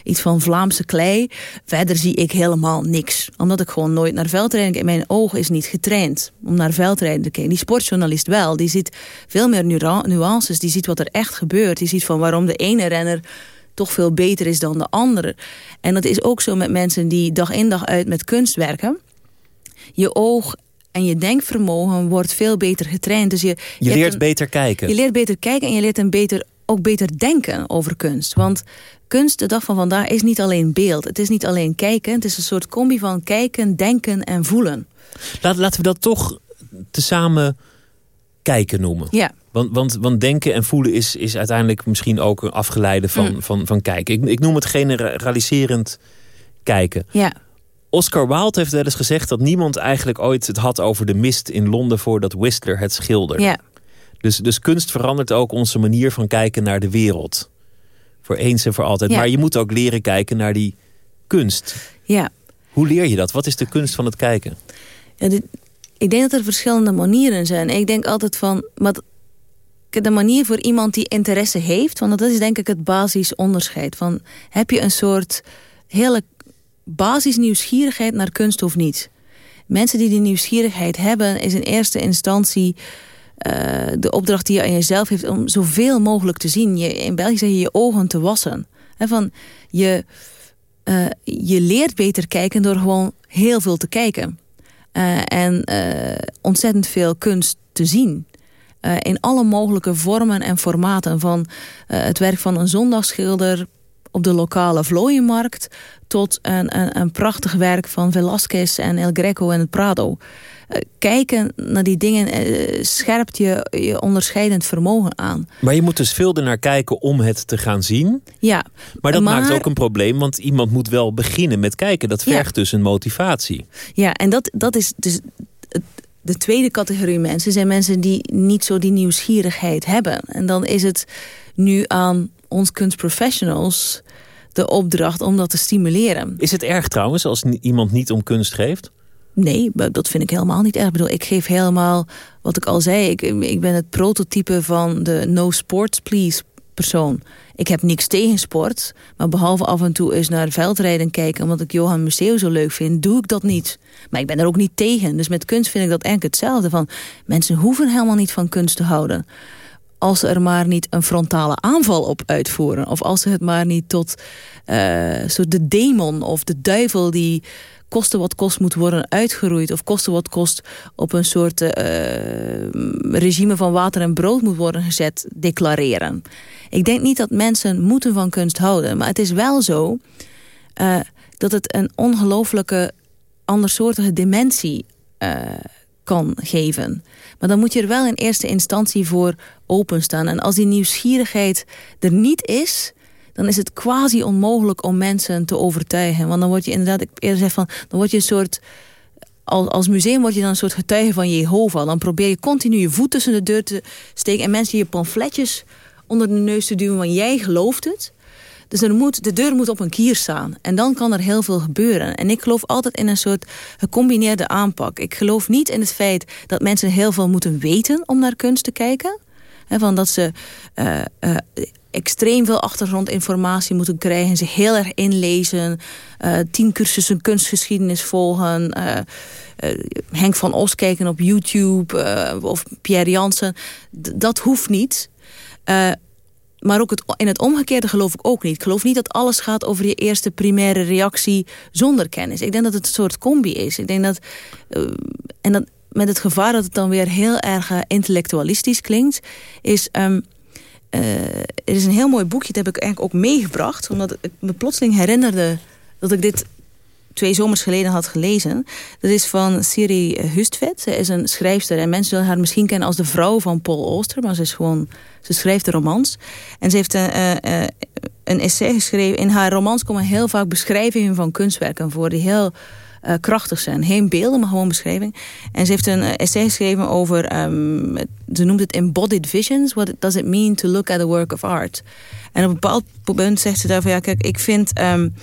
iets van Vlaamse klei. Verder zie ik helemaal niks. Omdat ik gewoon nooit naar veldrijden kijk. Mijn oog is niet getraind om naar veldrijden te kijken. Die sportjournalist wel. Die ziet veel meer nuances. Die ziet wat er echt gebeurt. Die ziet van waarom de ene renner toch veel beter is dan de andere. En dat is ook zo met mensen die dag in dag uit met kunst werken. Je oog en je denkvermogen wordt veel beter getraind. Dus je, Je leert een- beter kijken. je leert beter kijken en je leert een beter ook beter denken over kunst. Want kunst, de dag van vandaag, is niet alleen beeld. Het is niet alleen kijken. Het is een soort combi van kijken, denken en voelen. Laat, laten we dat toch tezamen kijken noemen. Ja. Want, want, want denken en voelen is, is uiteindelijk misschien ook een afgeleide van, Mm. van, van kijken. Ik, ik noem het generaliserend kijken. Ja. Oscar Wilde heeft wel eens gezegd dat niemand eigenlijk ooit het had over de mist in Londen voordat Whistler het schilderde. Ja. Dus, dus kunst verandert ook onze manier van kijken naar de wereld. Voor eens en voor altijd. Ja. Maar je moet ook leren kijken naar die kunst. Ja. Hoe leer je dat? Wat is de kunst van het kijken? Ja, dit- ik denk dat er verschillende manieren zijn. Ik denk altijd van... Maar de manier voor iemand die interesse heeft... want dat is denk ik het basisonderscheid. Van, heb je een soort hele basis nieuwsgierigheid naar kunst of niet? Mensen die die nieuwsgierigheid hebben... is in eerste instantie de opdracht die je aan jezelf heeft... om zoveel mogelijk te zien. Je, in België zeg je je ogen te wassen. Van, je, eh, je leert beter kijken door gewoon heel veel te kijken. Eh, en eh, ontzettend veel kunst te zien. Eh, in alle mogelijke vormen en formaten. Van eh, het werk van een zondagsschilder op de lokale vlooienmarkt... tot een, een, een prachtig werk van Velázquez en El Greco en het Prado. Eh, kijken naar die dingen eh, scherpt je, je onderscheidend vermogen aan. Maar je moet dus veel ernaar kijken om het te gaan zien. Ja, Maar dat Maar- maakt ook een probleem, want iemand moet wel beginnen met kijken. Dat Ja. vergt dus een motivatie. Ja, en dat, dat is dus de tweede categorie mensen zijn mensen die niet zo die nieuwsgierigheid hebben. En dan is het nu aan ons kunstprofessionals de opdracht om dat te stimuleren. Is het erg trouwens als iemand niet om kunst geeft? Nee, dat vind ik helemaal niet erg. Ik bedoel, ik geef helemaal, wat ik al zei, ik, ik ben het prototype van de no sports please persoon. Ik heb niks tegen sport, maar behalve af en toe eens naar veldrijden kijken... omdat ik Johan Museeuw zo leuk vind, doe ik dat niet. Maar ik ben er ook niet tegen. Dus met kunst vind ik dat eigenlijk hetzelfde. Van, mensen hoeven helemaal niet van kunst te houden. Als ze er maar niet een frontale aanval op uitvoeren. Of als ze het maar niet tot eh, soort de demon of de duivel die koste wat kost moet worden uitgeroeid... of koste wat kost op een soort eh, regime van water en brood moet worden gezet, declareren. Ik denk niet dat mensen moeten van kunst houden. Maar het is wel zo eh, dat het een ongelooflijke andersoortige dimensie eh, kan geven. Maar dan moet je er wel in eerste instantie voor openstaan. En als die nieuwsgierigheid er niet is dan is het quasi onmogelijk om mensen te overtuigen. Want dan word je inderdaad, ik eerder zeg van, dan word je een soort als, museum word je dan een soort getuige van Jehovah. Dan probeer je continu je voet tussen de deur te steken... en mensen je pamfletjes onder de neus te duwen, want jij gelooft het. Dus er moet, de deur moet op een kier staan. En dan kan er heel veel gebeuren. En ik geloof altijd in een soort gecombineerde aanpak. Ik geloof niet in het feit dat mensen heel veel moeten weten... om naar kunst te kijken. He, van dat ze uh, uh, extreem veel achtergrondinformatie moeten krijgen. Zich heel erg inlezen. Uh, tien cursussen kunstgeschiedenis volgen. Uh, uh, Henk van Os kijken op YouTube. Of Pierre Jansen. Dat hoeft niet. Maar ook het, in het omgekeerde geloof ik ook niet. Ik geloof niet dat alles gaat over je eerste primaire reactie zonder kennis. Ik denk dat het een soort combi is. Ik denk dat... En dat met het gevaar dat het dan weer heel erg intellectualistisch klinkt... is... Uh, er is een heel mooi boekje, dat heb ik eigenlijk ook meegebracht. Omdat ik me plotseling herinnerde dat ik dit twee zomers geleden had gelezen. Dat is van Siri Hustvedt. Zij is een schrijfster en mensen zullen haar misschien kennen als de vrouw van Paul Ooster. Maar ze is gewoon, ze schrijft romans. En ze heeft een, uh, uh, een essay geschreven. In haar romans komen heel vaak beschrijvingen van kunstwerken voor die heel... Uh, krachtig zijn. Geen beelden, maar gewoon beschrijving. En ze heeft een uh, essay geschreven over... Um, ze noemt het embodied visions. What does it mean to look at a work of art? En op een bepaald punt zegt ze daarvan... ja, kijk, ik vind... Um,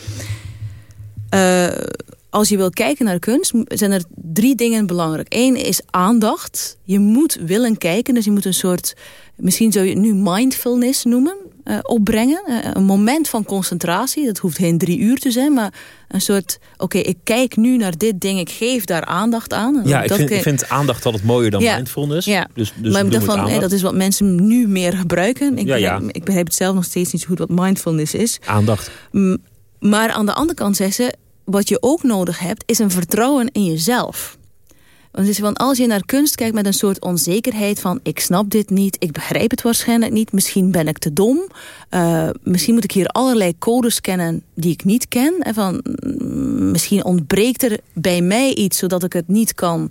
uh, als je wil kijken naar kunst, zijn er drie dingen belangrijk. Eén is aandacht. Je moet willen kijken, dus je moet een soort... misschien zou je het nu mindfulness noemen, uh, opbrengen. Uh, een moment van concentratie, dat hoeft geen drie uur te zijn... maar een soort, oké, okay, ik kijk nu naar dit ding, ik geef daar aandacht aan. Ja, ik vind, ik vind, aandacht altijd mooier dan ja, mindfulness. Ja, dus, dus maar daarvan, hey, dat is wat mensen nu meer gebruiken. Ik, ja, ja. Begrijp, ik begrijp het zelf nog steeds niet zo goed wat mindfulness is. Aandacht. Maar aan de andere kant zeggen ze wat je ook nodig hebt, is een vertrouwen in jezelf. Want het van als je naar kunst kijkt met een soort onzekerheid van ik snap dit niet, ik begrijp het waarschijnlijk niet, misschien ben ik te dom, uh, misschien moet ik hier allerlei codes kennen die ik niet ken. En van, mm, misschien ontbreekt er bij mij iets zodat ik het niet kan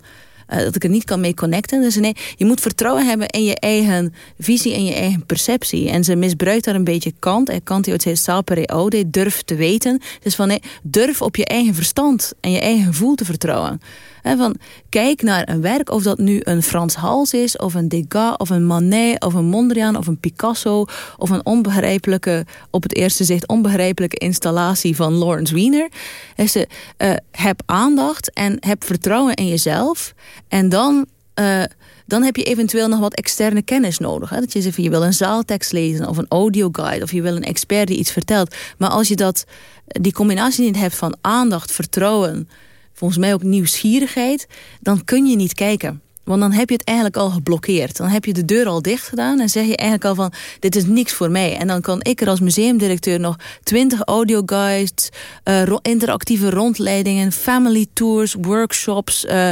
uh, dat ik er niet kan mee connecten. Dus nee, je moet vertrouwen hebben in je eigen visie en je eigen perceptie. En ze misbruikt daar een beetje Kant. En Kant die zei sapere aude, durf te weten. Dus van nee, durf op je eigen verstand en je eigen gevoel te vertrouwen van, kijk naar een werk, of dat nu een Frans Hals is... of een Degas, of een Manet, of een Mondriaan, of een Picasso... of een onbegrijpelijke, op het eerste zicht onbegrijpelijke installatie van Lawrence Wiener. Uh, heb aandacht en heb vertrouwen in jezelf. En dan... Uh, dan heb je eventueel nog wat externe kennis nodig. Hè? Dat je zegt, je wil een zaaltekst lezen of een audioguide... of je wil een expert die iets vertelt. Maar als je dat, die combinatie niet hebt van aandacht, vertrouwen volgens mij ook nieuwsgierigheid, dan kun je niet kijken. Want dan heb je het eigenlijk al geblokkeerd. Dan heb je de deur al dicht gedaan en zeg je eigenlijk al van... dit is niks voor mij. En dan kan ik er als museumdirecteur nog twintig audioguides... Uh, interactieve rondleidingen, family tours, workshops... Uh,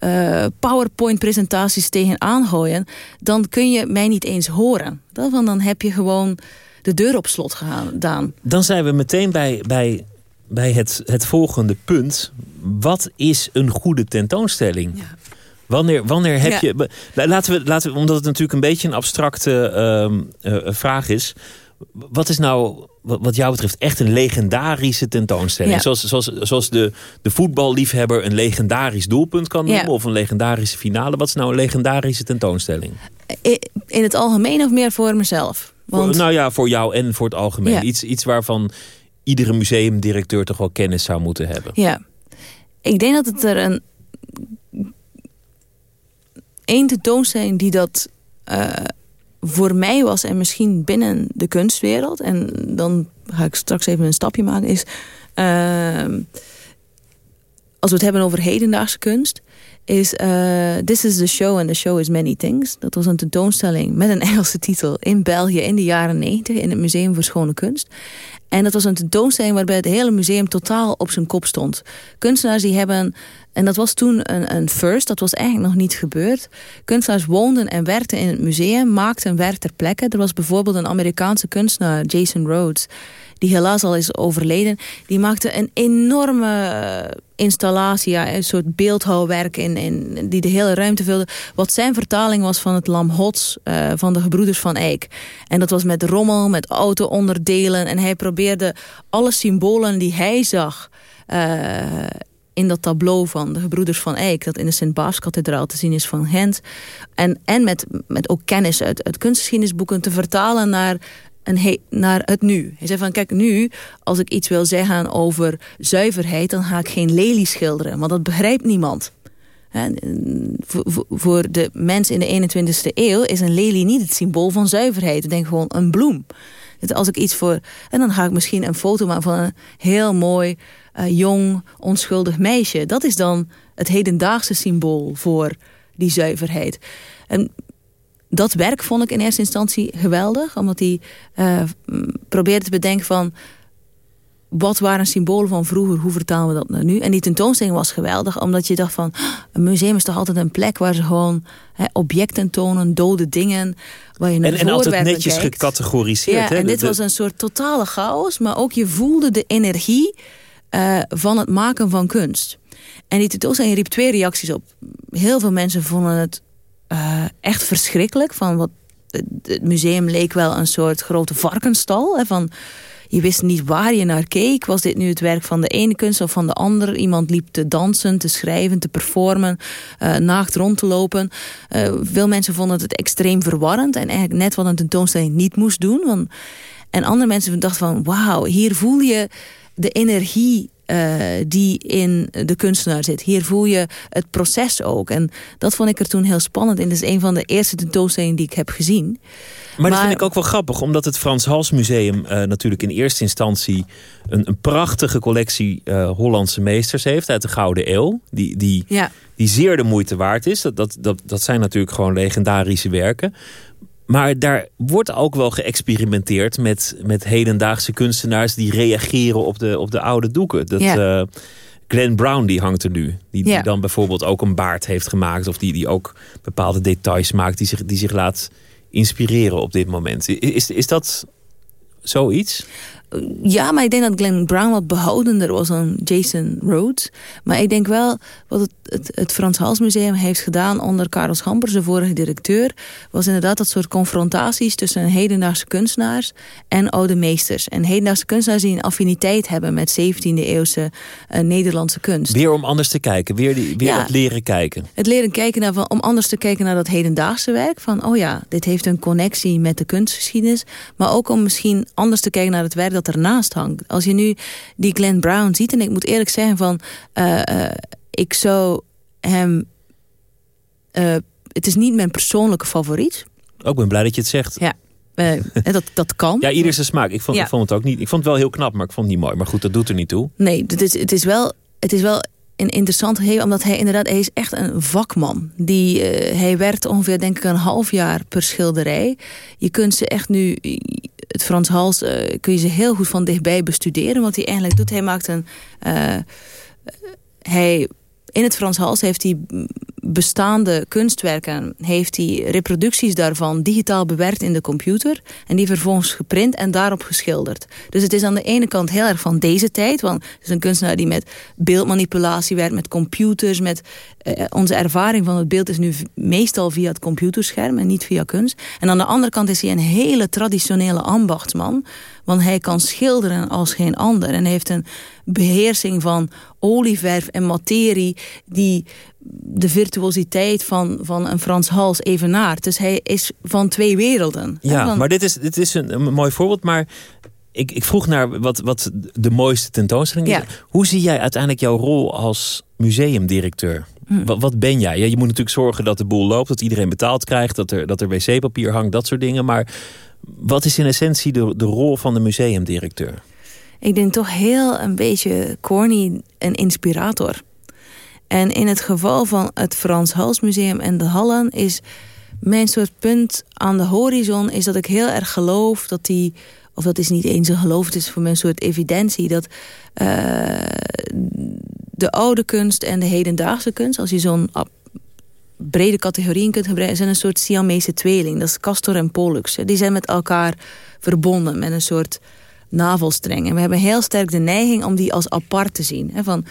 uh, PowerPoint-presentaties tegenaan gooien... dan kun je mij niet eens horen. Want dan heb je gewoon de deur op slot gedaan. Dan zijn we meteen bij, bij, bij het, het volgende punt wat is een goede tentoonstelling? Ja. Wanneer, wanneer heb je... Laten we, laten we, omdat het natuurlijk een beetje een abstracte uh, vraag is. Wat is nou, wat jou betreft, echt een legendarische tentoonstelling? Zoals, zoals, zoals de, de voetballiefhebber een legendarisch doelpunt kan noemen... of een legendarische finale. Wat is nou een legendarische tentoonstelling? In het algemeen of meer voor mezelf? Want... nou ja, voor jou en voor het algemeen. Iets, iets waarvan iedere museumdirecteur toch wel kennis zou moeten hebben. Ja. Ik denk dat het er een... één tentoonstelling die dat uh, voor mij was... en misschien binnen de kunstwereld... en dan ga ik straks even een stapje maken... is uh, als we het hebben over hedendaagse kunst... is uh, This is the Show and the Show is Many Things. Dat was een tentoonstelling met een Engelse titel... in België in de jaren 90 in het Museum voor Schone Kunst. En dat was een tentoonstelling waarbij het hele museum totaal op zijn kop stond. Kunstenaars die hebben, en dat was toen een, een first, dat was eigenlijk nog niet gebeurd. Kunstenaars woonden en werkten in het museum, maakten werk ter plekke. Er was bijvoorbeeld een Amerikaanse kunstenaar, Jason Rhodes die helaas al is overleden, die maakte een enorme eh, installatie, een soort beeldhouwwerk in, in, die de hele ruimte vulde. Wat zijn vertaling was van het Lam Hots uh, van de gebroeders van Eyck. En dat was met rommel, met auto-onderdelen. En hij probeerde alle symbolen die hij zag... Uh, in dat tableau van de gebroeders van Eyck... dat in de Sint-Baaskathedraal te zien is van Gent... en, en met, met ook kennis uit, uit kunstgeschiedenisboeken te vertalen naar een naar het nu. Hij zei van, kijk, nu, als ik iets wil zeggen over zuiverheid... dan ga ik geen lelie schilderen, want dat begrijpt niemand. voor de mens in de 21ste eeuw is een lelie niet het symbool van zuiverheid. Denk gewoon een bloem. Als ik iets voor... En dan ga ik misschien een foto maken van een heel mooi, uh, jong, onschuldig meisje. Dat is dan het hedendaagse symbool voor die zuiverheid. En dat werk vond ik in eerste instantie geweldig. Omdat hij uh, probeerde te bedenken van... wat waren symbolen van vroeger, hoe vertalen we dat naar nu? En die tentoonstelling was geweldig. Omdat je dacht van, een museum is toch altijd een plek... waar ze gewoon objecten tonen, dode dingen... Waar je en, en altijd netjes gecategoriseerd. Ja, en dit was een soort totale chaos. Maar ook je voelde de energie uh, van het maken van kunst. En die tentoonstelling riep twee reacties op. Heel veel mensen vonden het uh, echt verschrikkelijk. Van wat, het museum leek wel een soort grote varkenstal. Hè, van, je wist niet waar je naar keek. Was dit nu het werk van de ene kunst of van de andere? Iemand liep te dansen, te schrijven, te performen, uh, naakt rond te lopen. Uh, veel mensen vonden het extreem verwarrend en eigenlijk net wat een tentoonstelling niet moest doen. Want, en andere mensen dachten van, wauw, hier voel je de energie uh, die in de kunstenaar zit. Hier voel je het proces ook. En dat vond ik er toen heel spannend. En dat is een van de eerste tentoonstellingen die ik heb gezien. Maar, dat vind ik ook wel grappig, omdat het Frans Hals Museum uh, natuurlijk in eerste instantie een, een prachtige collectie uh, Hollandse meesters heeft uit de Gouden Eeuw. Die, die, ja. die zeer de moeite waard is. Dat, dat, dat, dat zijn natuurlijk gewoon legendarische werken. Maar daar wordt ook wel geëxperimenteerd met, met hedendaagse kunstenaars... die reageren op de, op de oude doeken. Dat, ja. uh, Glenn Brown die hangt er nu. Die, die Ja. dan bijvoorbeeld ook een baard heeft gemaakt. Of die, die ook bepaalde details maakt. Die zich, die zich laat inspireren op dit moment. Is, is dat zoiets? Ja, maar ik denk dat Glenn Brown wat behoudender was dan Jason Rhodes. Maar ik denk wel wat het, het, het Frans Hals Museum heeft gedaan onder Karel Schamper, zijn vorige directeur, was inderdaad dat soort confrontaties tussen hedendaagse kunstenaars en oude meesters. En hedendaagse kunstenaars die een affiniteit hebben met 17e eeuwse eh, Nederlandse kunst. Weer om anders te kijken. Weer, die, weer Ja. dat leren kijken. Het leren kijken naar, van, om anders te kijken naar dat hedendaagse werk. Van, oh ja, dit heeft een connectie met de kunstgeschiedenis. Maar ook om misschien anders te kijken naar het werk dat ernaast hangt. Als je nu die Glenn Brown ziet. En ik moet eerlijk zeggen van... eh, eh, ik zou hem... eh, het is niet mijn persoonlijke favoriet. Ook ben blij dat je het zegt. Ja, en dat, dat kan. Ja, ieder zijn smaak. Ik vond, Ja. ik vond het ook niet. Ik vond het wel heel knap, maar ik vond het niet mooi. Maar goed, dat doet er niet toe. Nee, het is, het is wel, het is wel een interessant gegeven, omdat hij inderdaad, hij is echt een vakman. Die, hij werkt ongeveer, denk ik, een half jaar per schilderij. Je kunt ze echt nu, het Frans Hals, eh, kun je ze heel goed van dichtbij bestuderen. Wat hij eigenlijk doet, hij maakt een, eh, hij, in het Frans Hals heeft hij bestaande kunstwerken, heeft hij reproducties daarvan digitaal bewerkt in de computer en die vervolgens geprint en daarop geschilderd. Dus het is aan de ene kant heel erg van deze tijd, want het is een kunstenaar die met beeldmanipulatie werkt, met computers, met eh, onze ervaring van het beeld is nu meestal via het computerscherm en niet via kunst. En aan de andere kant is hij een hele traditionele ambachtsman, want hij kan schilderen als geen ander en heeft een beheersing van olieverf en materie die de virtuositeit van, van een Frans Hals evenaart. Dus hij is van twee werelden. Ja, Van- maar dit is, dit is een, een mooi voorbeeld. Maar ik, ik vroeg naar wat, wat de mooiste tentoonstelling is. Ja. Hoe zie jij uiteindelijk jouw rol als museumdirecteur? Hm. Wat, wat ben jij? Ja, je moet natuurlijk zorgen dat de boel loopt, dat iedereen betaald krijgt, dat er, dat er wc-papier hangt, dat soort dingen. Maar wat is in essentie de, de rol van de museumdirecteur? Ik denk toch heel een beetje corny een inspirator. En in het geval van het Frans Hals Museum en de Hallen is mijn soort punt aan de horizon is dat ik heel erg geloof dat die of dat is niet eens een geloof, het is voor mij een soort evidentie dat eh, de oude kunst en de hedendaagse kunst, als je zo'n brede categorieën kunt gebruiken, zijn een soort Siamese tweeling. Dat is Castor en Pollux. Die zijn met elkaar verbonden met een soort navelstreng. En we hebben heel sterk de neiging om die als apart te zien. Van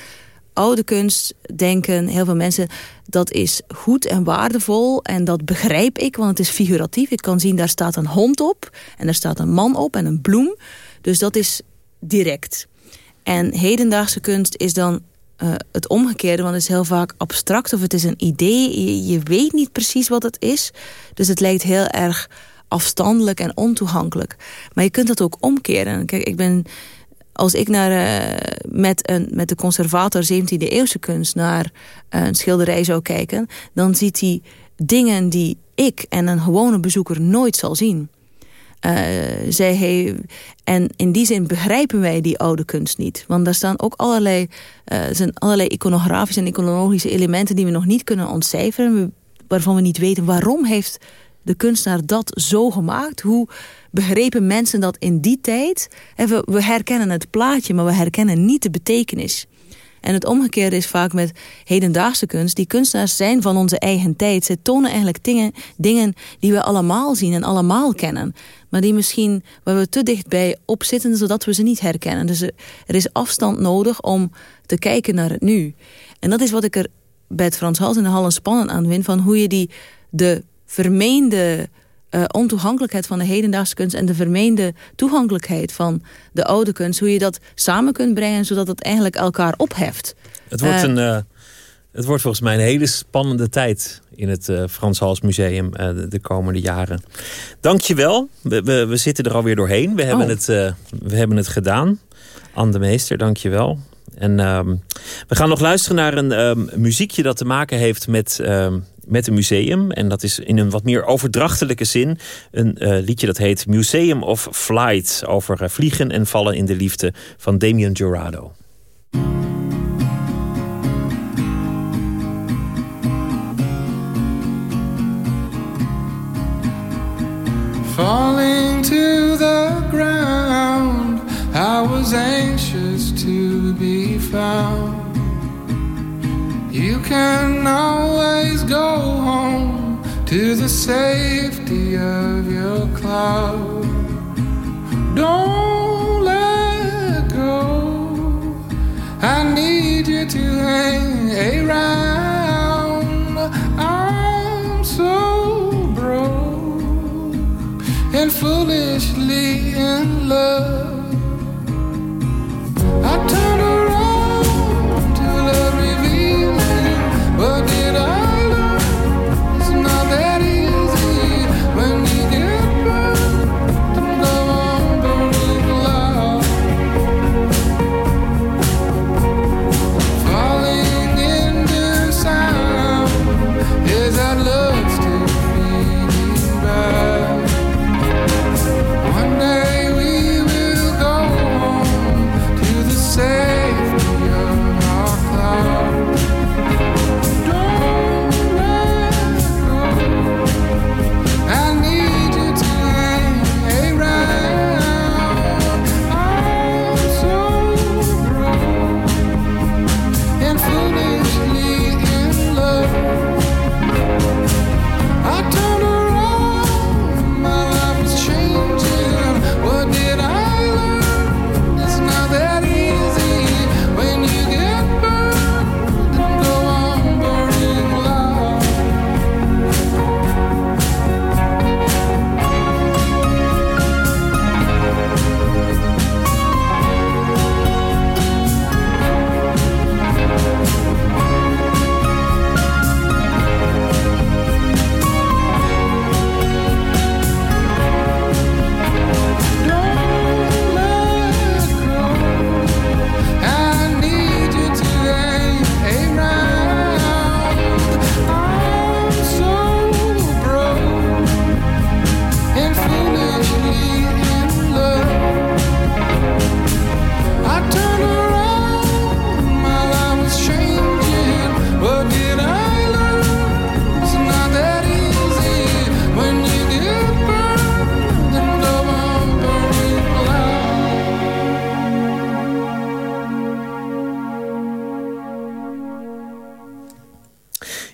oude kunst denken heel veel mensen dat is goed en waardevol en dat begrijp ik, want het is figuratief. Ik kan zien daar staat een hond op en er staat een man op en een bloem. Dus dat is direct. En hedendaagse kunst is dan eh, het omgekeerde, want het is heel vaak abstract of het is een idee. Je, je weet niet precies wat het is. Dus het lijkt heel erg afstandelijk en ontoegankelijk. Maar je kunt dat ook omkeren. Kijk, ik ben als ik naar, eh, met, een, met de conservator 17e eeuwse kunst naar een schilderij zou kijken, dan ziet hij dingen die ik en een gewone bezoeker nooit zal zien. Eh, zij he- en in die zin begrijpen wij die oude kunst niet. Want daar staan ook allerlei, eh, zijn allerlei iconografische en iconologische elementen die we nog niet kunnen ontcijferen. Waarvan we niet weten waarom heeft de kunstenaar dat zo gemaakt. Hoe begrepen mensen dat in die tijd? We, herkennen het plaatje, maar we herkennen niet de betekenis. En het omgekeerde is vaak met hedendaagse kunst. Die kunstenaars zijn van onze eigen tijd. Ze tonen eigenlijk dingen, dingen die we allemaal zien en allemaal kennen. Maar die misschien waar we te dichtbij op zitten, zodat we ze niet herkennen. Dus er, er is afstand nodig om te kijken naar het nu. En dat is wat ik er bij het Frans Hals in de Hallen spannend aan vind. Van hoe je die, de vermeende eh, ontoegankelijkheid van de hedendaagse kunst... en de vermeende toegankelijkheid van de oude kunst... hoe je dat samen kunt brengen, zodat het eigenlijk elkaar opheft. Het wordt, Eh, een, eh, het wordt volgens mij een hele spannende tijd in het Frans Hals Museum de, de komende jaren. Dankjewel. We, we, we zitten er alweer doorheen. We hebben, Oh. het, we hebben het gedaan. Anne de Meester, dankjewel. En ehm, we gaan nog luisteren naar een ehm, muziekje dat te maken heeft met, ehm, met een museum. En dat is in een wat meer overdrachtelijke zin. Een eh, liedje dat heet Museum of Flight. Over eh, vliegen en vallen in de liefde van Damien Jurado. Falling to the ground, I was anxious to be found. You can always go home to the safety of your cloud. Don't let go. I need you to hang around. I'm so broke and foolishly in love. I turn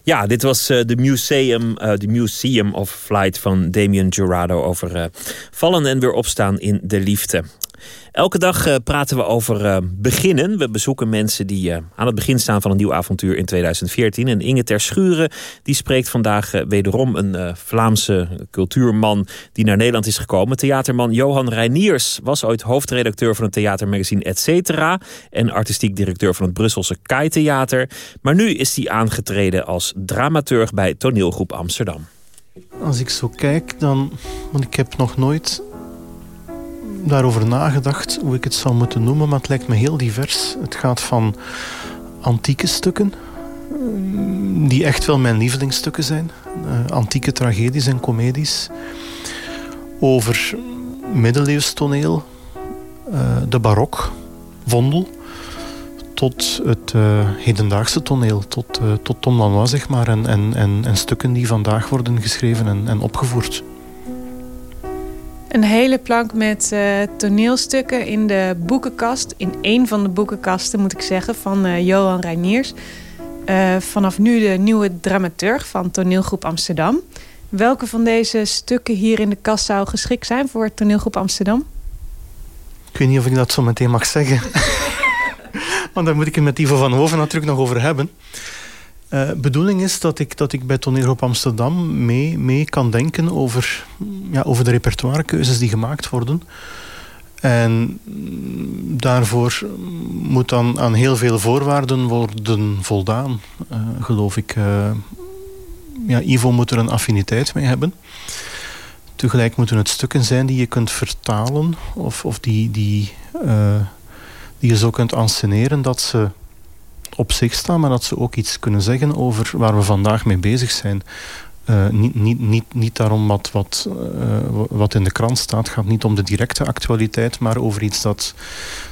Ja, dit was eh, de museum, eh, de Museum of Flight van Damien Jurado over eh, vallen en weer opstaan in de liefde. Elke dag eh, praten we over eh, beginnen. We bezoeken mensen die eh, aan het begin staan van een nieuw avontuur in 2014. En Inge Ter Schuren die spreekt vandaag wederom een Vlaamse cultuurman die naar Nederland is gekomen. Theaterman Johan Reiniers was ooit hoofdredacteur van het theatermagazine Et Cetera en artistiek directeur van het Brusselse Kai Theater. Maar nu is hij aangetreden als dramaturg bij Toneelgroep Amsterdam. Als ik zo kijk, dan... Want ik heb nog nooit daarover nagedacht hoe ik het zou moeten noemen, maar het lijkt me heel divers. Het gaat van antieke stukken, mm, die echt wel mijn lievelingsstukken zijn. eh, antieke tragedies en comedies. Over middeleeuws toneel, eh, de barok, Vondel, tot het eh, hedendaagse toneel, tot, tot Tom Lanois, zeg maar, en, en, en, en stukken die vandaag worden geschreven en, en opgevoerd. Een hele plank met eh, toneelstukken in de boekenkast. In één van de boekenkasten, moet ik zeggen, van eh, Johan Reiniers. Eh, vanaf nu de nieuwe dramaturg van Toneelgroep Amsterdam. Welke van deze stukken hier in de kast zou geschikt zijn voor Toneelgroep Amsterdam? Ik weet niet of ik dat zo meteen mag zeggen. Want daar moet ik het met Ivo van Hoven natuurlijk nog over hebben. Uh, bedoeling is dat ik, dat ik bij Toneelgroep Amsterdam mee, mee kan denken over, ja, over de repertoirekeuzes die gemaakt worden. En daarvoor moet dan aan heel veel voorwaarden worden voldaan, uh, geloof ik. Uh, ja, Ivo moet er een affiniteit mee hebben. Tegelijk moeten het stukken zijn die je kunt vertalen of, of die, die, die je zo kunt anseneren dat ze op zich staan, maar dat ze ook iets kunnen zeggen over waar we vandaag mee bezig zijn. Uh, niet, niet, niet, niet daarom wat, wat, uh, wat in de krant staat, gaat niet om de directe actualiteit, maar over iets dat,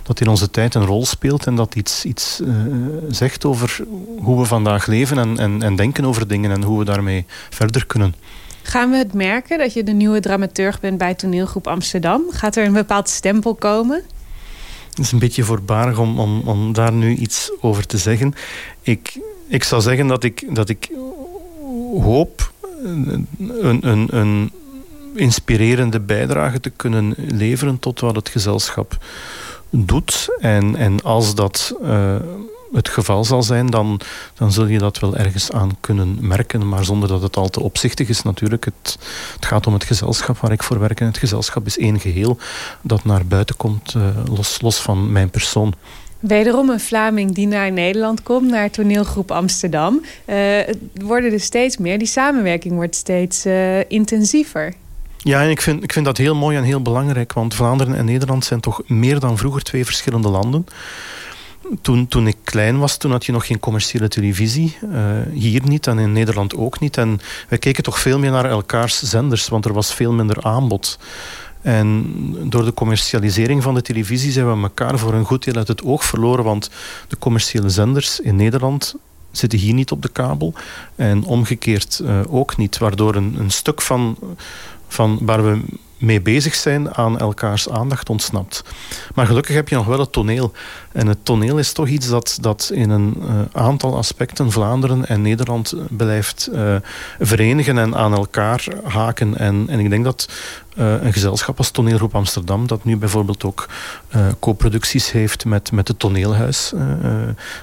dat in onze tijd een rol speelt en dat iets, iets uh, zegt over hoe we vandaag leven en, en, en denken over dingen en hoe we daarmee verder kunnen. Gaan we het merken dat je de nieuwe dramaturg bent bij toneelgroep Amsterdam? Gaat er een bepaald stempel komen? Het is een beetje voorbarig om, om, om daar nu iets over te zeggen. Ik, ik zou zeggen dat ik, dat ik hoop een, een, een inspirerende bijdrage te kunnen leveren tot wat het gezelschap doet. En, en als dat uh, het geval zal zijn, dan, dan zul je dat wel ergens aan kunnen merken. Maar zonder dat het al te opzichtig is natuurlijk. Het, het gaat om het gezelschap waar ik voor werk. En het gezelschap is één geheel dat naar buiten komt, uh, los, los van mijn persoon. Wederom een Vlaming die naar Nederland komt, naar toneelgroep Amsterdam. Uh, het worden er steeds meer. Die samenwerking wordt steeds uh, intensiever. Ja, en ik vind, ik vind dat heel mooi en heel belangrijk. Want Vlaanderen en Nederland zijn toch meer dan vroeger twee verschillende landen. Toen, toen ik klein was, toen had je nog geen commerciële televisie. Uh, hier niet en in Nederland ook niet. En wij keken toch veel meer naar elkaars zenders, want er was veel minder aanbod. En door de commercialisering van de televisie zijn we elkaar voor een goed deel uit het oog verloren. Want de commerciële zenders in Nederland zitten hier niet op de kabel. En omgekeerd uh, ook niet. Waardoor een, een stuk van, van waar we mee bezig zijn aan elkaars aandacht ontsnapt. Maar gelukkig heb je nog wel het toneel. En het toneel is toch iets dat, dat in een uh, aantal aspecten Vlaanderen en Nederland blijft uh, verenigen en aan elkaar haken. En, en ik denk dat een gezelschap als Toneelgroep Amsterdam, dat nu bijvoorbeeld ook co-producties heeft met, met het Toneelhuis.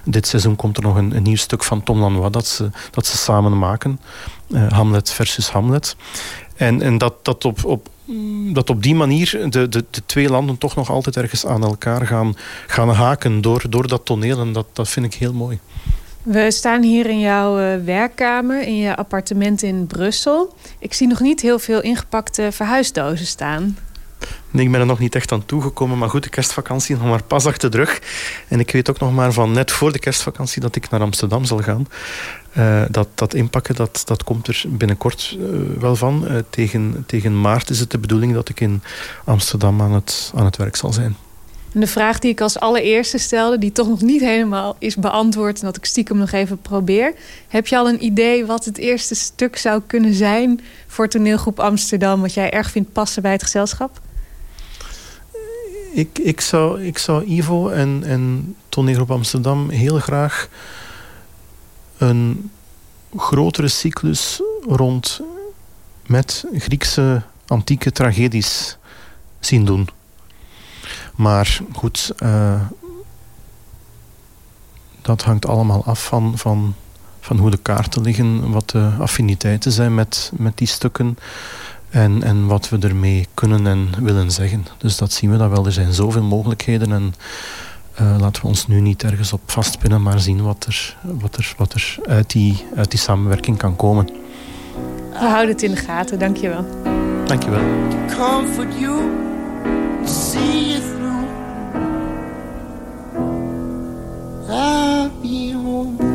dit seizoen komt er nog een, een, nieuw stuk van Tom Lanois dat ze, dat ze samen maken. Hamlet versus Hamlet. En, en dat, dat op, op dat op die manier de, de, de, twee landen toch nog altijd ergens aan elkaar gaan, gaan haken door, door dat toneel. En dat, dat vind ik heel mooi. We staan hier in jouw uh, werkkamer, in je appartement in Brussel. Ik zie nog niet heel veel ingepakte verhuisdozen staan. Nee, ik ben er nog niet echt aan toegekomen. Maar goed, de kerstvakantie nog maar pas achter de rug. En ik weet ook nog maar van net voor de kerstvakantie dat ik naar Amsterdam zal gaan. Uh, dat, dat inpakken, dat, dat komt er binnenkort uh, wel van. Uh, tegen, tegen maart is het de bedoeling dat ik in Amsterdam aan het, aan het werk zal zijn. En de vraag die ik als allereerste stelde, die toch nog niet helemaal is beantwoord... en dat ik stiekem nog even probeer. Heb je al een idee wat het eerste stuk zou kunnen zijn... voor toneelgroep Amsterdam, wat jij erg vindt passen bij het gezelschap? Ik, ik, zou, ik zou Ivo en, en toneelgroep Amsterdam heel graag een grotere cyclus rond met Griekse antieke tragedies zien doen. Maar goed, uh, dat hangt allemaal af van, van, van hoe de kaarten liggen, wat de affiniteiten zijn met, met die stukken en, en wat we ermee kunnen en willen zeggen. Dus dat zien we dan wel. Er zijn zoveel mogelijkheden en uh, laten we ons nu niet ergens op vastpinnen, maar zien wat er, wat er, wat er uit, die, uit die samenwerking kan komen. We houden het in de gaten, dankjewel. Dankjewel. Comfort you, see you through. I'll be home.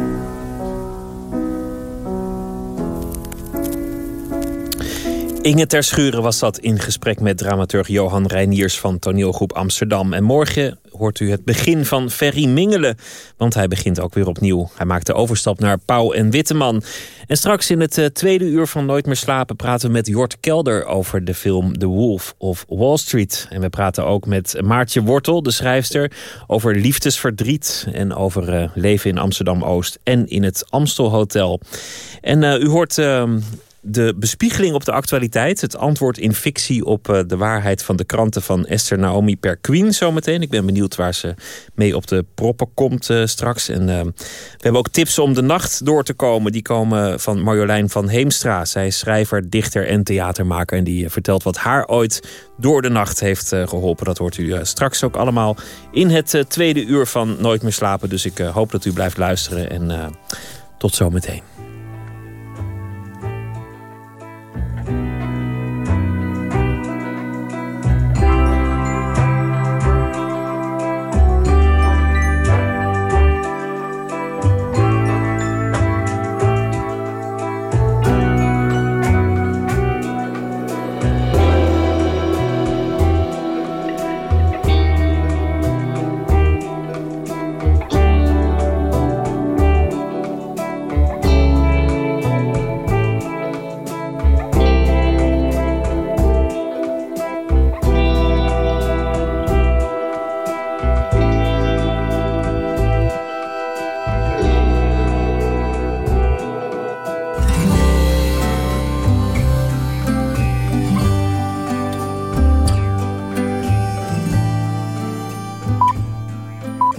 Inge Ter Schuren was dat in gesprek met dramaturg Johan Reiniers van toneelgroep Amsterdam. En morgen hoort u het begin van Ferry Mingelen. Want hij begint ook weer opnieuw. Hij maakt de overstap naar Pauw en Witteman. En straks in het uh, tweede uur van Nooit meer slapen praten we met Jort Kelder over de film The Wolf of Wall Street. En we praten ook met Maartje Wortel, de schrijfster, over liefdesverdriet en over uh, leven in Amsterdam-Oost en in het Amstel Hotel. En uh, u hoort ehm, de bespiegeling op de actualiteit. Het antwoord in fictie op uh, de waarheid van de kranten van Esther Naomi Perquin zometeen. Ik ben benieuwd waar ze mee op de proppen komt uh, straks. En uh, we hebben ook tips om de nacht door te komen. Die komen van Marjolein van Heemstra. Zij is schrijver, dichter en theatermaker. En die vertelt wat haar ooit door de nacht heeft geholpen. Dat hoort u straks ook allemaal in het tweede uur van Nooit meer slapen. Dus ik hoop dat u blijft luisteren. En tot zometeen.